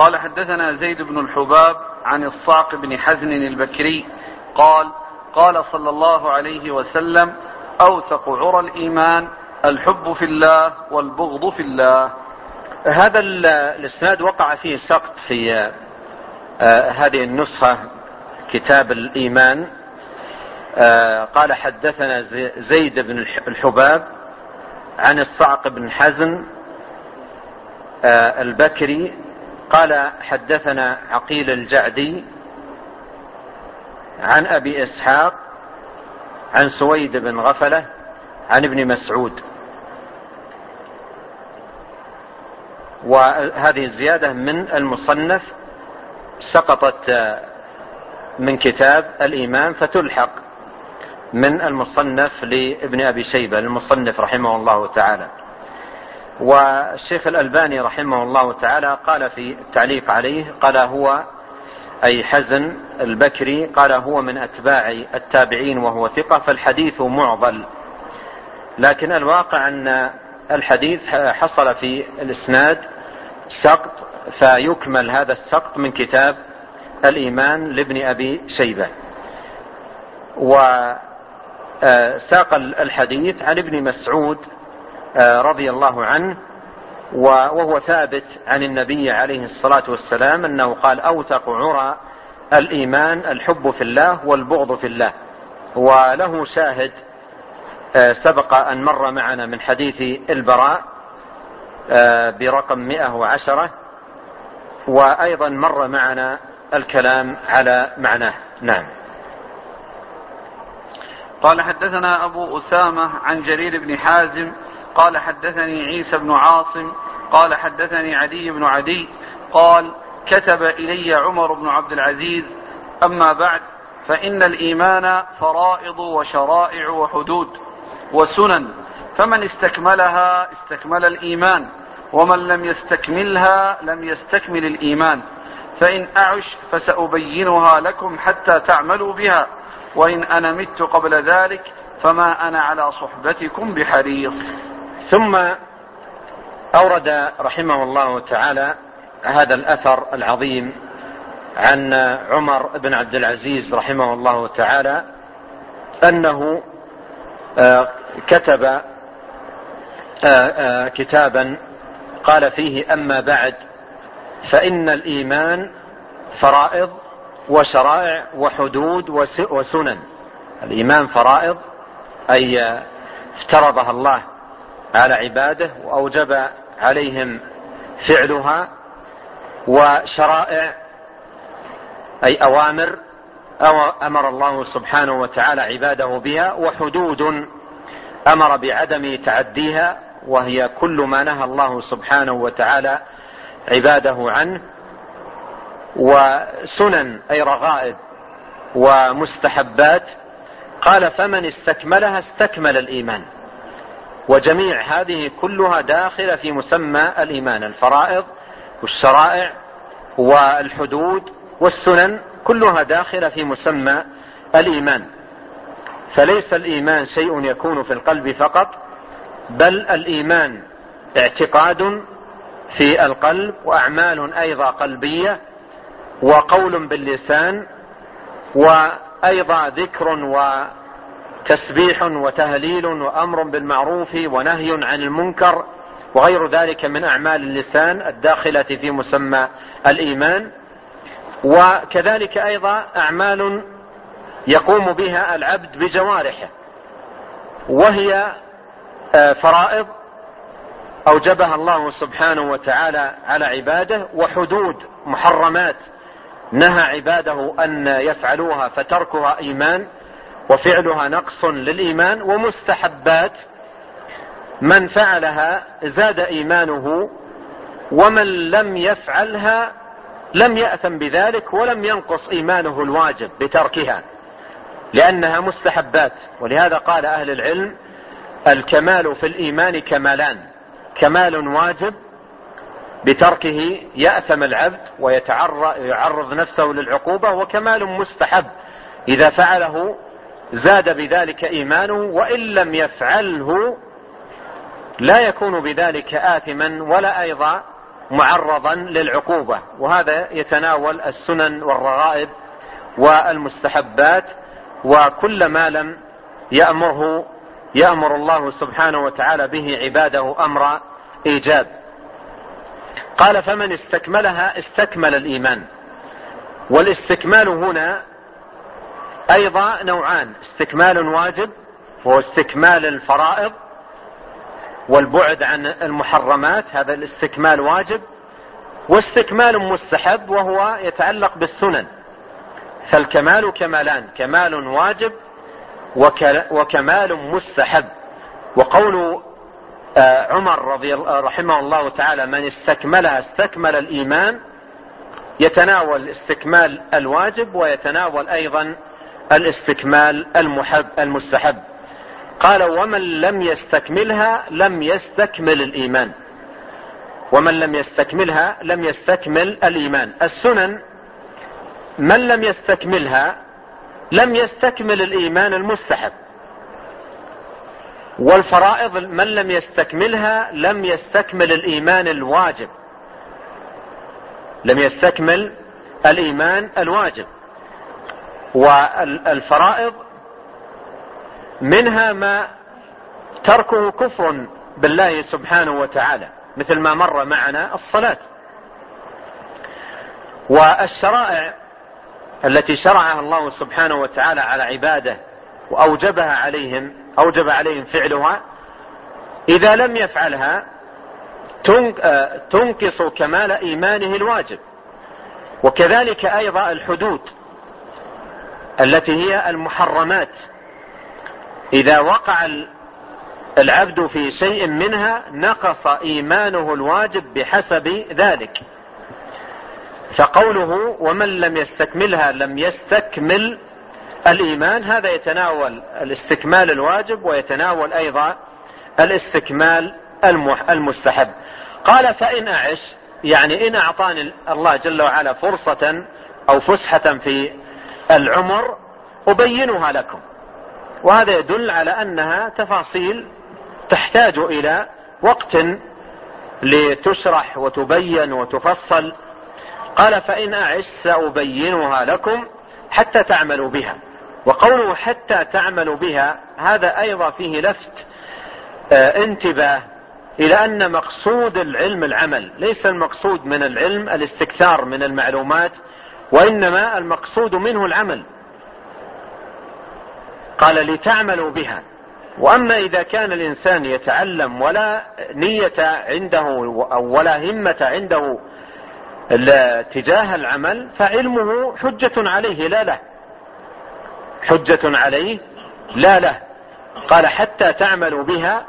قال حدثنا زيد بن الحباب عن الصاق بن حزن البكري قال قال صلى الله عليه وسلم أوثق عرى الإيمان الحب في الله والبغض في الله. هذا الإسناد وقع فيه سقط في آه، هذه النسخة كتاب الإيمان. آه، قال حدثنا زيد بن الحباب عن الصعق بن حزن آه، البكري قال حدثنا عقيل الجعدي عن أبي إسحاق عن سويد بن غفلة عن ابن مسعود. وهذه الزيادة من المصنف سقطت من كتاب الإيمان فتلحق من المصنف لابن أبي شيبة المصنف رحمه الله تعالى. والشيخ الألباني رحمه الله تعالى قال في التعليق عليه قال هو أي حزن البكري قال هو من أتباع التابعين وهو ثقة فالحديث معضل. لكن الواقع أن الحديث حصل في الإسناد سقط فيكمل هذا السقط من كتاب الإيمان لابن أبي شيبة. وساق الحديث عن ابن مسعود رضي الله عنه وهو ثابت عن النبي عليه الصلاة والسلام أنه قال أوثق عرى الإيمان الحب في الله والبغض في الله. وله شاهد آه، سبق أن مر معنا من حديث البراء آه، برقم 110 وأيضا مر معنا الكلام على معناه. نعم. قال حدثنا أبو أسامة عن جرير بن حازم قال حدثني عيسى بن عاصم قال حدثني عدي بن عدي قال كتب إلي عمر بن عبد العزيز أما بعد فإن الإيمان فرائض وشرائع وحدود وسنن فمن استكملها استكمل الإيمان ومن لم يستكملها لم يستكمل الإيمان فإن أعش فسأبينها لكم حتى تعملوا بها وإن أنا مت قبل ذلك فما أنا على صحبتكم بحريص. ثم أورد رحمه الله تعالى هذا الأثر العظيم عن عمر بن عبد العزيز رحمه الله تعالى أنه آه، كتب آه، آه، كتابا قال فيه أما بعد فإن الإيمان فرائض وشرائع وحدود وسنن. الإيمان فرائض أي افترضها الله على عباده وأوجب عليهم فعلها وشرائع أي أوامر أو أمر الله سبحانه وتعالى عباده بها وحدود أمر بعدم تعديها وهي كل ما نهى الله سبحانه وتعالى عباده عنه. وسنن أي رغائب ومستحبات قال فمن استكملها استكمل الإيمان. وجميع هذه كلها داخلة في مسمى الإيمان. الفرائض والشرائع والحدود والسنن كلها داخلة في مسمى الإيمان. فليس الإيمان شيء يكون في القلب فقط بل الإيمان اعتقاد في القلب وأعمال أيضا قلبية وقول باللسان وأيضا ذكر وتسبيح وتهليل وأمر بالمعروف ونهي عن المنكر وغير ذلك من أعمال اللسان الداخلة في مسمى الإيمان. وكذلك أيضا أعمال يقوم بها العبد بجوارحه وهي آه، فرائض أوجبها الله سبحانه وتعالى على عباده وحدود محرمات نهى عباده أن يفعلوها فتركها إيمان. وفعلها نقص للإيمان ومستحبات. من فعلها زاد إيمانه ومن لم يفعلها لم يأثم بذلك ولم ينقص إيمانه الواجب بتركها لأنها مستحبات. ولهذا قال أهل العلم الكمال في الإيمان كمالان كمال واجب بتركه يأثم العبد ويعرض نفسه للعقوبة وكمال مستحب إذا فعله زاد بذلك إيمانه وإن لم يفعله لا يكون بذلك آثما ولا أيضا معرضا للعقوبة. وهذا يتناول السنن والرغائب والمستحبات وكل ما لم يأمره يأمر الله سبحانه وتعالى به عباده أمر إيجاب. قال فمن استكملها استكمل الإيمان. والاستكمال هنا أيضا نوعان استكمال واجب وهو استكمال الفرائض والبعد عن المحرمات هذا الاستكمال واجب. واستكمال مستحب وهو يتعلق بالسنن فالكمال كمالان كمال واجب وكمال مستحب. وقول آه، عمر رضي رحمه الله تعالى من استكملها استكمل الإيمان. يتناول استكمال الواجب ويتناول أيضا الاستكمال المحب المستحب. قال ومن لم يستكملها لم يستكمل الإيمان. ومن لم يستكملها لم يستكمل الإيمان. السنن من لم يستكملها لم يستكمل الإيمان المستحب. والفرائض من لم يستكملها لم يستكمل الإيمان الواجب. لم يستكمل الإيمان الواجب. والفرائض منها ما تركه كفر بالله سبحانه وتعالى مثل ما مر معنا الصلاة. والشرائع التي شرعها الله سبحانه وتعالى على عباده وأوجبها عليهم أوجب عليهم فعلها إذا لم يفعلها تنقص كمال إيمانه الواجب. وكذلك أيضا الحدود. التي هي المحرمات. إذا وقع العبد في شيء منها نقص إيمانه الواجب بحسب ذلك. فقوله ومن لم يستكملها لم يستكمل الإيمان هذا يتناول الاستكمال الواجب ويتناول أيضا الاستكمال المستحب. قال فإن أعش يعني إن أعطاني الله جل وعلا فرصة أو فسحة في العمر أبينها لكم. وهذا يدل على أنها تفاصيل تحتاج إلى وقت لتشرح وتبين وتفصل. قال فإن أعش سأبينها لكم حتى تعملوا بها. وقوله حتى تعمل بها هذا أيضا فيه لفت آه، انتباه إلى أن مقصود العلم العمل ليس المقصود من العلم الاستكثار من المعلومات وإنما المقصود منه العمل. قال لتعملوا بها. وأما إذا كان الإنسان يتعلم ولا نية عنده أو ولا همة عنده تجاه العمل فعلمه حجة عليه لا له. حجة عليه لا له. قال حتى تعملوا بها.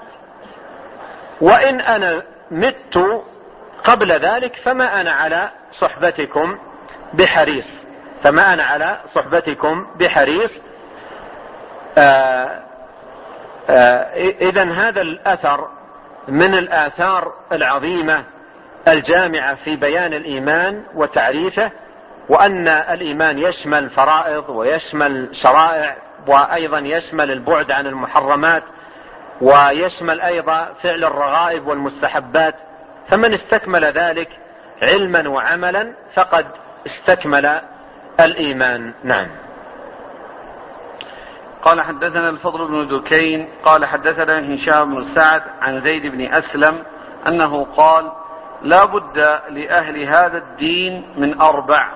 وإن أنا مت قبل ذلك فما أنا على صحبتكم. بحريص. فما أنا على صحبتكم بحريص. آه آه، اذا هذا الأثر من الآثار العظيمة الجامعة في بيان الإيمان وتعريفه وأن الإيمان يشمل فرائض ويشمل شرائع وأيضا يشمل البعد عن المحرمات ويشمل أيضا فعل الرغائب والمستحبات. فمن استكمل ذلك علما وعملا فقد استكمل الإيمان. نعم. قال حدثنا الفضل بن دكين قال حدثنا هشام بن سعد عن زيد بن أسلم أنه قال لا بد لأهل هذا الدين من أربع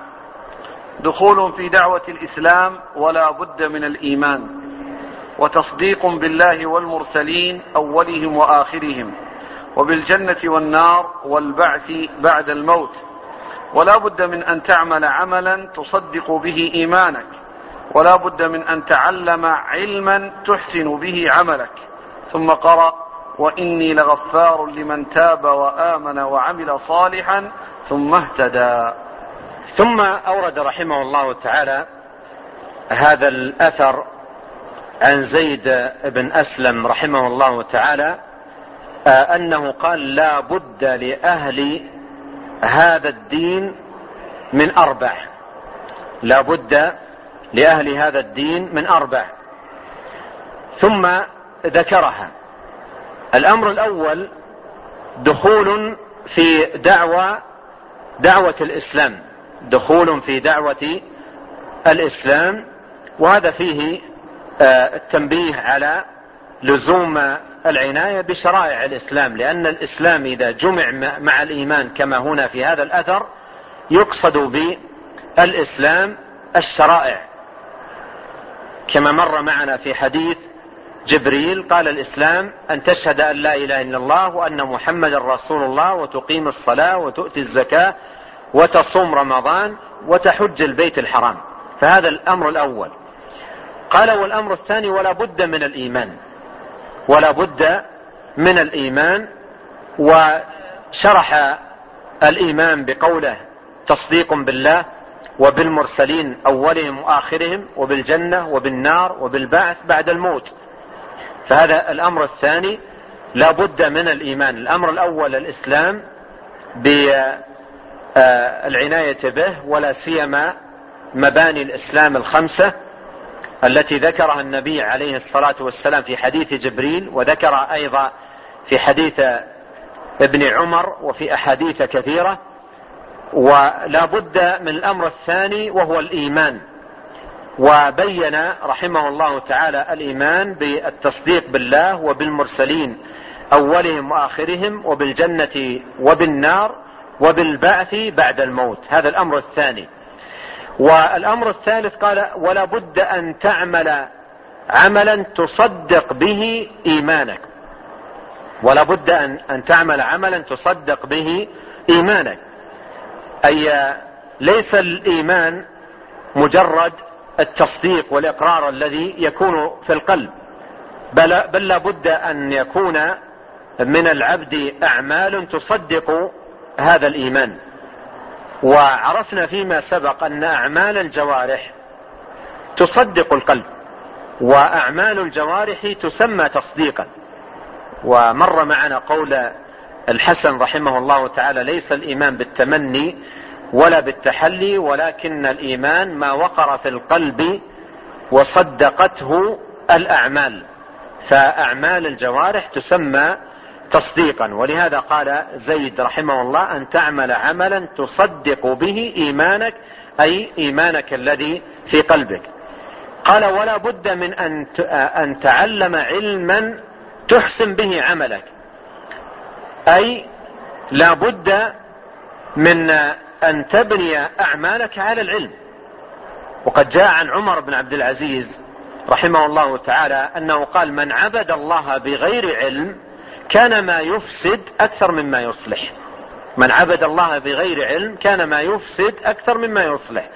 دخول في دعوة الإسلام ولا بد من الإيمان وتصديق بالله والمرسلين أولهم وآخرهم وبالجنة والنار والبعث بعد الموت ولا بد من أن تعمل عملا تصدق به إيمانك. ولا بد من أن تعلم علما تحسن به عملك. ثم قرأ وإني لغفار لمن تاب وآمن وعمل صالحا ثم اهتدى. ثم أورد رحمه الله تعالى هذا الأثر عن زيد بن أسلم رحمه الله تعالى آه، أنه قال لا بد لأهل هذا الدين من أربع لا بد لأهل هذا الدين من أربع ثم ذكرها. الأمر الأول دخول في دعوة دعوة الإسلام. دخول في دعوة الإسلام. وهذا فيه آه، التنبيه على لزوم العناية بشرائع الإسلام لأن الإسلام إذا جمع مع الإيمان كما هنا في هذا الأثر يقصد بالإسلام الشرائع. كما مر معنا في حديث جبريل قال الإسلام أن تشهد أن لا إله إلا الله وأن محمد رسول الله وتقيم الصلاة وتؤتي الزكاة وتصوم رمضان وتحج البيت الحرام. فهذا الأمر الأول. قال والأمر الثاني ولا بد من الإيمان. ولا بد من الإيمان وشرح الإيمان بقوله تصديق بالله وبالمرسلين أولهم وآخرهم وبالجنة وبالنار وبالبعث بعد الموت. فهذا الأمر الثاني لا بد من الإيمان. الأمر الأول الإسلام بالعناية به ولا سيما مباني الإسلام الخمسة التي ذكرها النبي عليه الصلاة والسلام في حديث جبريل وذكرها أيضا في حديث ابن عمر وفي أحاديث كثيرة ولا بد من الأمر الثاني وهو الإيمان. وبين رحمه الله تعالى الإيمان بالتصديق بالله وبالمرسلين أولهم وآخرهم وبالجنة وبالنار وبالبعث بعد الموت. هذا الأمر الثاني. والأمر الثالث قال ولا بد أن تعمل عملا تصدق به إيمانك. ولا بد أن, أن تعمل عملا تصدق به إيمانك. أي ليس الإيمان مجرد التصديق والإقرار الذي يكون في القلب بل, بل لابد أن يكون من العبد أعمال تصدق هذا الإيمان. وعرفنا فيما سبق أن أعمال الجوارح تصدق القلب وأعمال الجوارح تسمى تصديقا. ومر معنا قول الحسن رحمه الله تعالى ليس الإيمان بالتمني ولا بالتحلي ولكن الإيمان ما وقر في القلب وصدقته الأعمال. فأعمال الجوارح تسمى تصديقا. ولهذا قال زيد رحمه الله أن تعمل عملا تصدق به إيمانك أي إيمانك الذي في قلبك. قال ولا بد من أن أن تعلم علما تحسن به عملك. أي لا بد من أن تبني أعمالك على العلم. وقد جاء عن عمر بن عبد العزيز رحمه الله تعالى أنه قال من عبد الله بغير علم كان ما يفسد أكثر مما يصلح. من عبد الله بغير علم كان ما يفسد أكثر مما يصلح.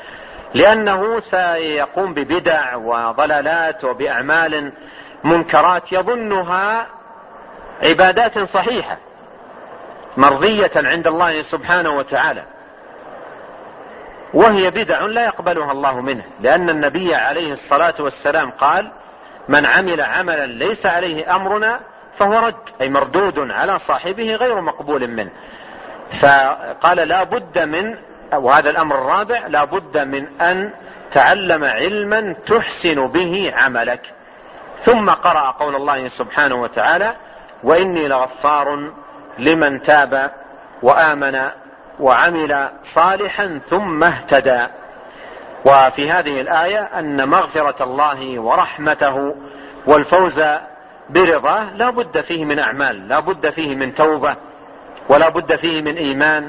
لأنه سيقوم ببدع وضلالات وبأعمال منكرات يظنها عبادات صحيحة مرضية عند الله سبحانه وتعالى. وهي بدع لا يقبلها الله منه لأن النبي عليه الصلاة والسلام قال من عمل عملا ليس عليه أمرنا فهو رد أي مردود على صاحبه غير مقبول منه. فقال لا بد من وهذا الأمر الرابع لا بد من أن تعلم علما تحسن به عملك. ثم قرأ قول الله سبحانه وتعالى وإني لغفار لمن تاب وآمن وعمل صالحا ثم اهتدى. وفي هذه الآية أن مغفرة الله ورحمته والفوز برضاه لا بد فيه من أعمال لا بد فيه من توبة ولا بد فيه من إيمان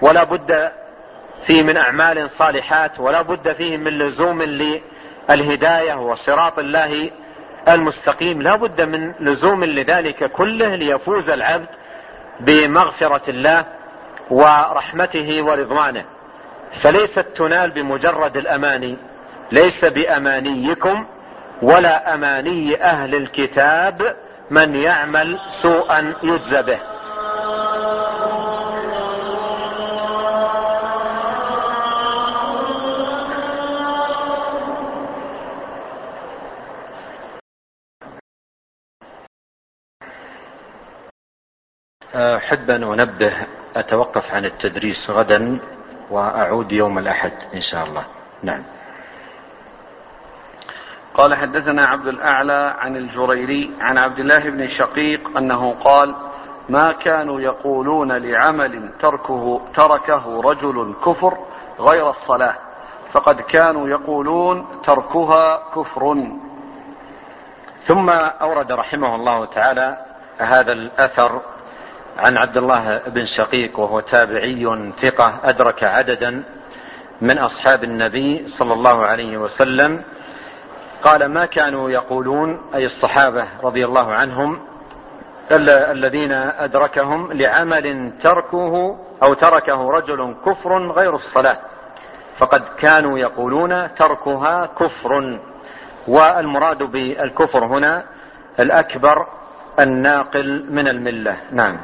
ولا بد فيه من أعمال صالحات ولا بد فيه من لزوم للهداية وصراط الله المستقيم. لا بد من لزوم لذلك كله ليفوز العبد بمغفرة الله ورحمته ورضوانه. فليست تنال بمجرد الأماني ليس بأمانيكم ولا أماني أهل الكتاب من يعمل سوءا يجزى به. أحب أن أنبه أتوقف عن التدريس غدا وأعود يوم الأحد إن شاء الله. نعم. قال حدثنا عبد الأعلى عن الجريري عن عبد الله بن شقيق أنه قال ما كانوا يقولون لعمل تركه تركه رجل كفر غير الصلاة فقد كانوا يقولون تركها كفر. ثم أورد رحمه الله تعالى هذا الأثر عن عبد الله بن شقيق وهو تابعي ثقة أدرك عددا من أصحاب النبي صلى الله عليه وسلم قال ما كانوا يقولون أي الصحابة رضي الله عنهم الذين أدركهم لعمل تركه أو تركه رجل كفر غير الصلاة. فقد كانوا يقولون تركها كفر. والمراد بالكفر هنا الأكبر الناقل من الملة. نعم.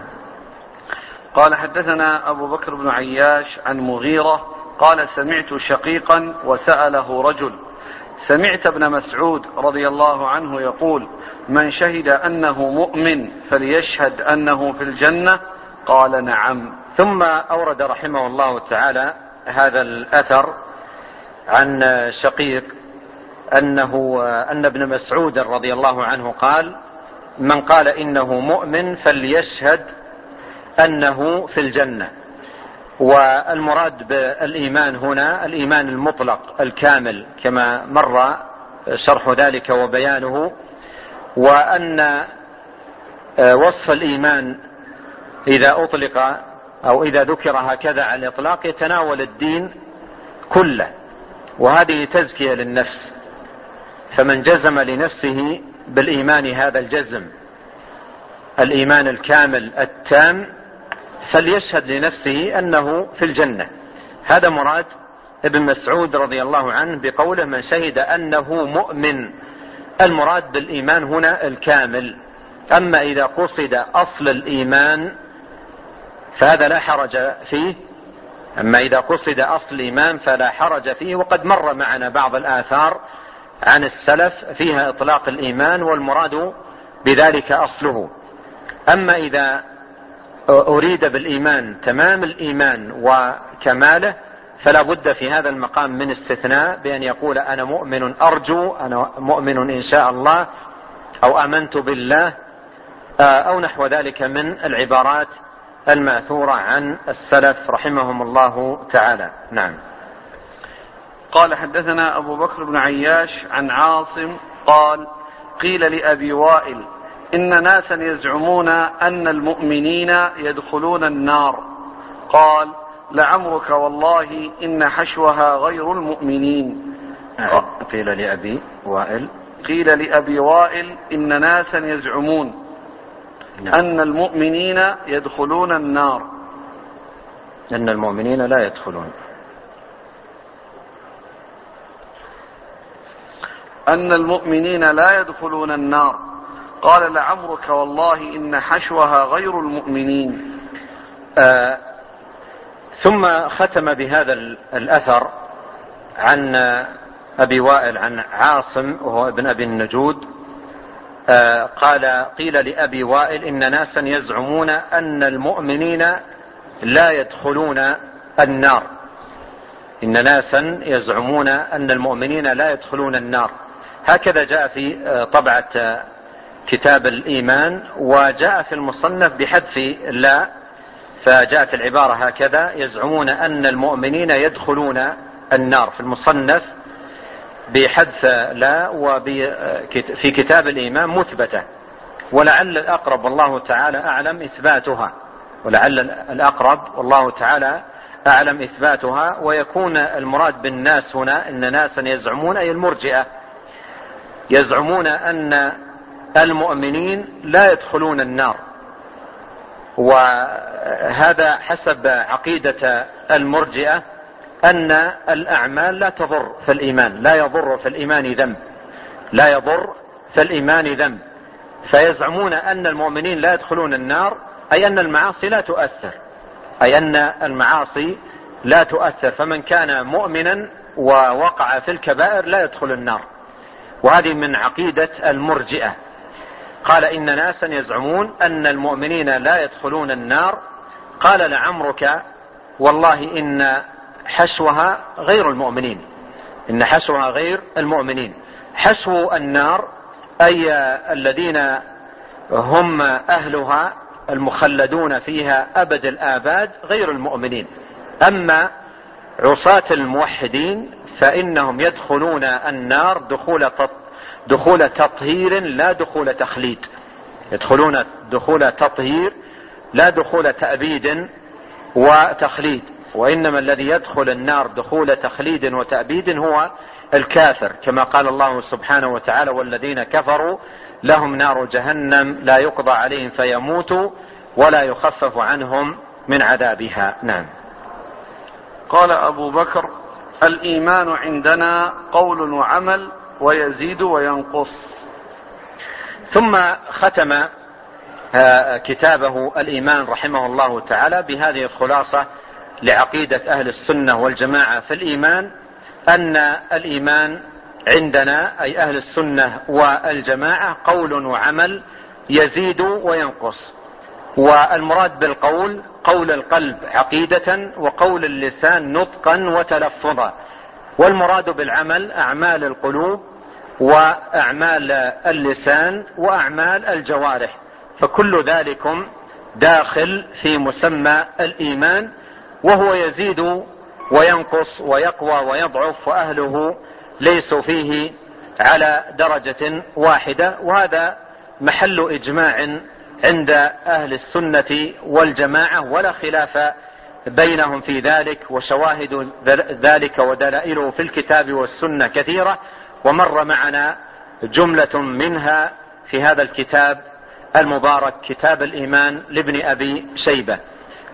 قال حدثنا أبو بكر بن عياش عن مغيرة قال سمعت شقيقا وسأله رجل سمعت ابن مسعود رضي الله عنه يقول من شهد أنه مؤمن فليشهد أنه في الجنة؟ قال نعم. ثم أورد رحمه الله تعالى هذا الأثر عن شقيق أنه أن ابن مسعود رضي الله عنه قال من قال إنه مؤمن فليشهد أنه في الجنة. والمراد بالإيمان هنا الإيمان المطلق الكامل كما مر شرح ذلك وبيانه وأن آه، وصف الإيمان إذا أطلق أو إذا ذكر هكذا على الإطلاق يتناول الدين كله وهذه تزكية للنفس فمن جزم لنفسه بالإيمان هذا الجزم الإيمان الكامل التام فليشهد لنفسه أنه في الجنة. هذا مراد ابن مسعود رضي الله عنه بقوله من شهد أنه مؤمن المراد بالإيمان هنا الكامل. أما إذا قصد أصل الإيمان فهذا لا حرج فيه. أما إذا قصد أصل الإيمان فلا حرج فيه. وقد مر معنا بعض الآثار عن السلف فيها إطلاق الإيمان والمراد بذلك أصله. أما إذا أريد بالإيمان تمام الإيمان وكماله فلا بد في هذا المقام من استثناء بأن يقول أنا مؤمن أرجو أنا مؤمن إن شاء الله أو آمنت بالله أو نحو ذلك من العبارات الماثورة عن السلف رحمهم الله تعالى. نعم. قال حدثنا أبو بكر بن عياش عن عاصم قال قيل لأبي وائل إن ناسا يزعمون أن المؤمنين يدخلون النار. قال لعمرك والله إن حشوها غير المؤمنين. قيل لأبي وائل. قيل لأبي وائل إن ناسا يزعمون نعم. أن المؤمنين يدخلون النار. أن المؤمنين لا يدخلون. أن المؤمنين لا يدخلون النار. قال لعمرك والله إن حشوها غير المؤمنين. آه ثم ختم بهذا الأثر عن أبي وائل عن عاصم وهو ابن أبي النجود. آه قال قيل لأبي وائل إن ناسا يزعمون أن المؤمنين لا يدخلون النار. إن ناسا يزعمون أن المؤمنين لا يدخلون النار. هكذا جاء في آه، طبعة آه، كتاب الإيمان وجاء في المصنف بحذف لا فجاءت العبارة هكذا يزعمون أن المؤمنين يدخلون النار. في المصنف بحذف لا وفي كتاب الإيمان مثبتة. ولعل الأقرب والله تعالى أعلم إثباتها. ولعل الأقرب والله تعالى أعلم إثباتها. ويكون المراد بالناس هنا إن ناسا يزعمون أي المرجئة. يزعمون أن المؤمنين لا يدخلون النار. وهذا حسب عقيدة المرجئة أن الأعمال لا تضر في الإيمان لا يضر في الإيمان ذنب. لا يضر في الإيمان ذنب. فيزعمون أن المؤمنين لا يدخلون النار أي أن المعاصي لا تؤثر. أي أن المعاصي لا تؤثر. فمن كان مؤمنا ووقع في الكبائر لا يدخل النار. وهذه من عقيدة المرجئة. قال إن ناسا يزعمون أن المؤمنين لا يدخلون النار. قال لعمرك والله إن حشوها غير المؤمنين. إن حشوها غير المؤمنين. حشو النار أي الذين هم أهلها المخلدون فيها أبد الآباد غير المؤمنين. أما عصاة الموحدين فإنهم يدخلون النار دخول دخول تطهير لا دخول تخليد يدخلون دخول تطهير لا دخول تأبيد وتخليد وإنما الذي يدخل النار دخول تخليد وتأبيد هو الكافر كما قال الله سبحانه وتعالى والذين كفروا لهم نار جهنم لا يقضى عليهم فيموتوا ولا يخفف عنهم من عذابها. نعم. قال أبو بكر الإيمان عندنا قول وعمل ويزيد وينقص. ثم ختم آه، كتابه الإيمان رحمه الله تعالى بهذه الخلاصة لعقيدة أهل السنة والجماعة في الإيمان أن الإيمان عندنا أي أهل السنة والجماعة قول وعمل يزيد وينقص. والمراد بالقول قول القلب عقيدة وقول اللسان نطقا وتلفظا. والمراد بالعمل أعمال القلوب وأعمال اللسان وأعمال الجوارح فكل ذلكم داخل في مسمى الإيمان وهو يزيد وينقص ويقوى ويضعف وأهله ليسوا فيه على درجة واحدة وهذا محل إجماع عند أهل السنة والجماعة ولا خلاف بينهم في ذلك وشواهد ذلك ودلائله في الكتاب والسنة كثيرة ومر معنا جملة منها في هذا الكتاب المبارك كتاب الإيمان لابن أبي شيبة.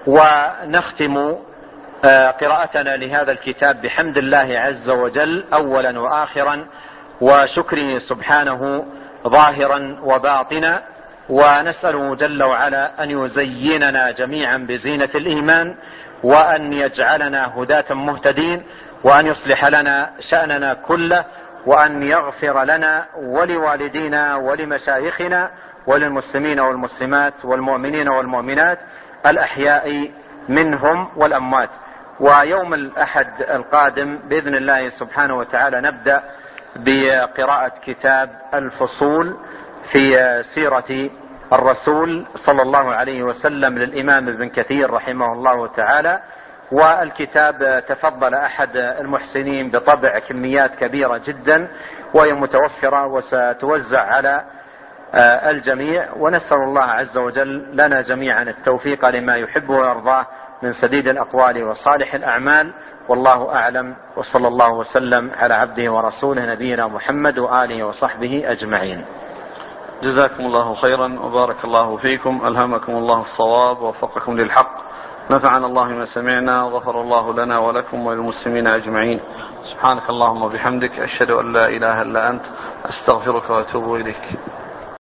ونختم آه، قراءتنا لهذا الكتاب بحمد الله عز وجل أولا وآخرا وشكره سبحانه ظاهرا وباطنا. ونسأله جل وعلا أن يزيننا جميعا بزينة الإيمان وأن يجعلنا هداة مهتدين وأن يصلح لنا شأننا كله وأن يغفر لنا ولوالدينا ولمشايخنا وللمسلمين والمسلمات والمؤمنين والمؤمنات الأحياء منهم والأموات. ويوم الأحد القادم بإذن الله سبحانه وتعالى نبدأ بقراءة كتاب الفصول في سيرة الرسول صلى الله عليه وسلم للإمام ابن كثير رحمه الله تعالى والكتاب تفضل أحد المحسنين بطبع كميات كبيرة جدا وهي متوفرة وستوزع على آه، الجميع ونسأل الله عز وجل لنا جميعا التوفيق لما يحب ويرضاه من سديد الأقوال وصالح الأعمال. والله أعلم وصلى الله وسلم على عبده ورسوله نبينا محمد وآله وصحبه أجمعين. جزاكم الله خيرا وبارك الله فيكم. ألهمكم الله الصواب ووفقكم للحق. نفعنا الله ما سمعنا وغفر الله لنا ولكم وللمسلمين أجمعين. سبحانك اللهم وبحمدك أشهد أن لا إله إلا أنت أستغفرك وأتوب إليك.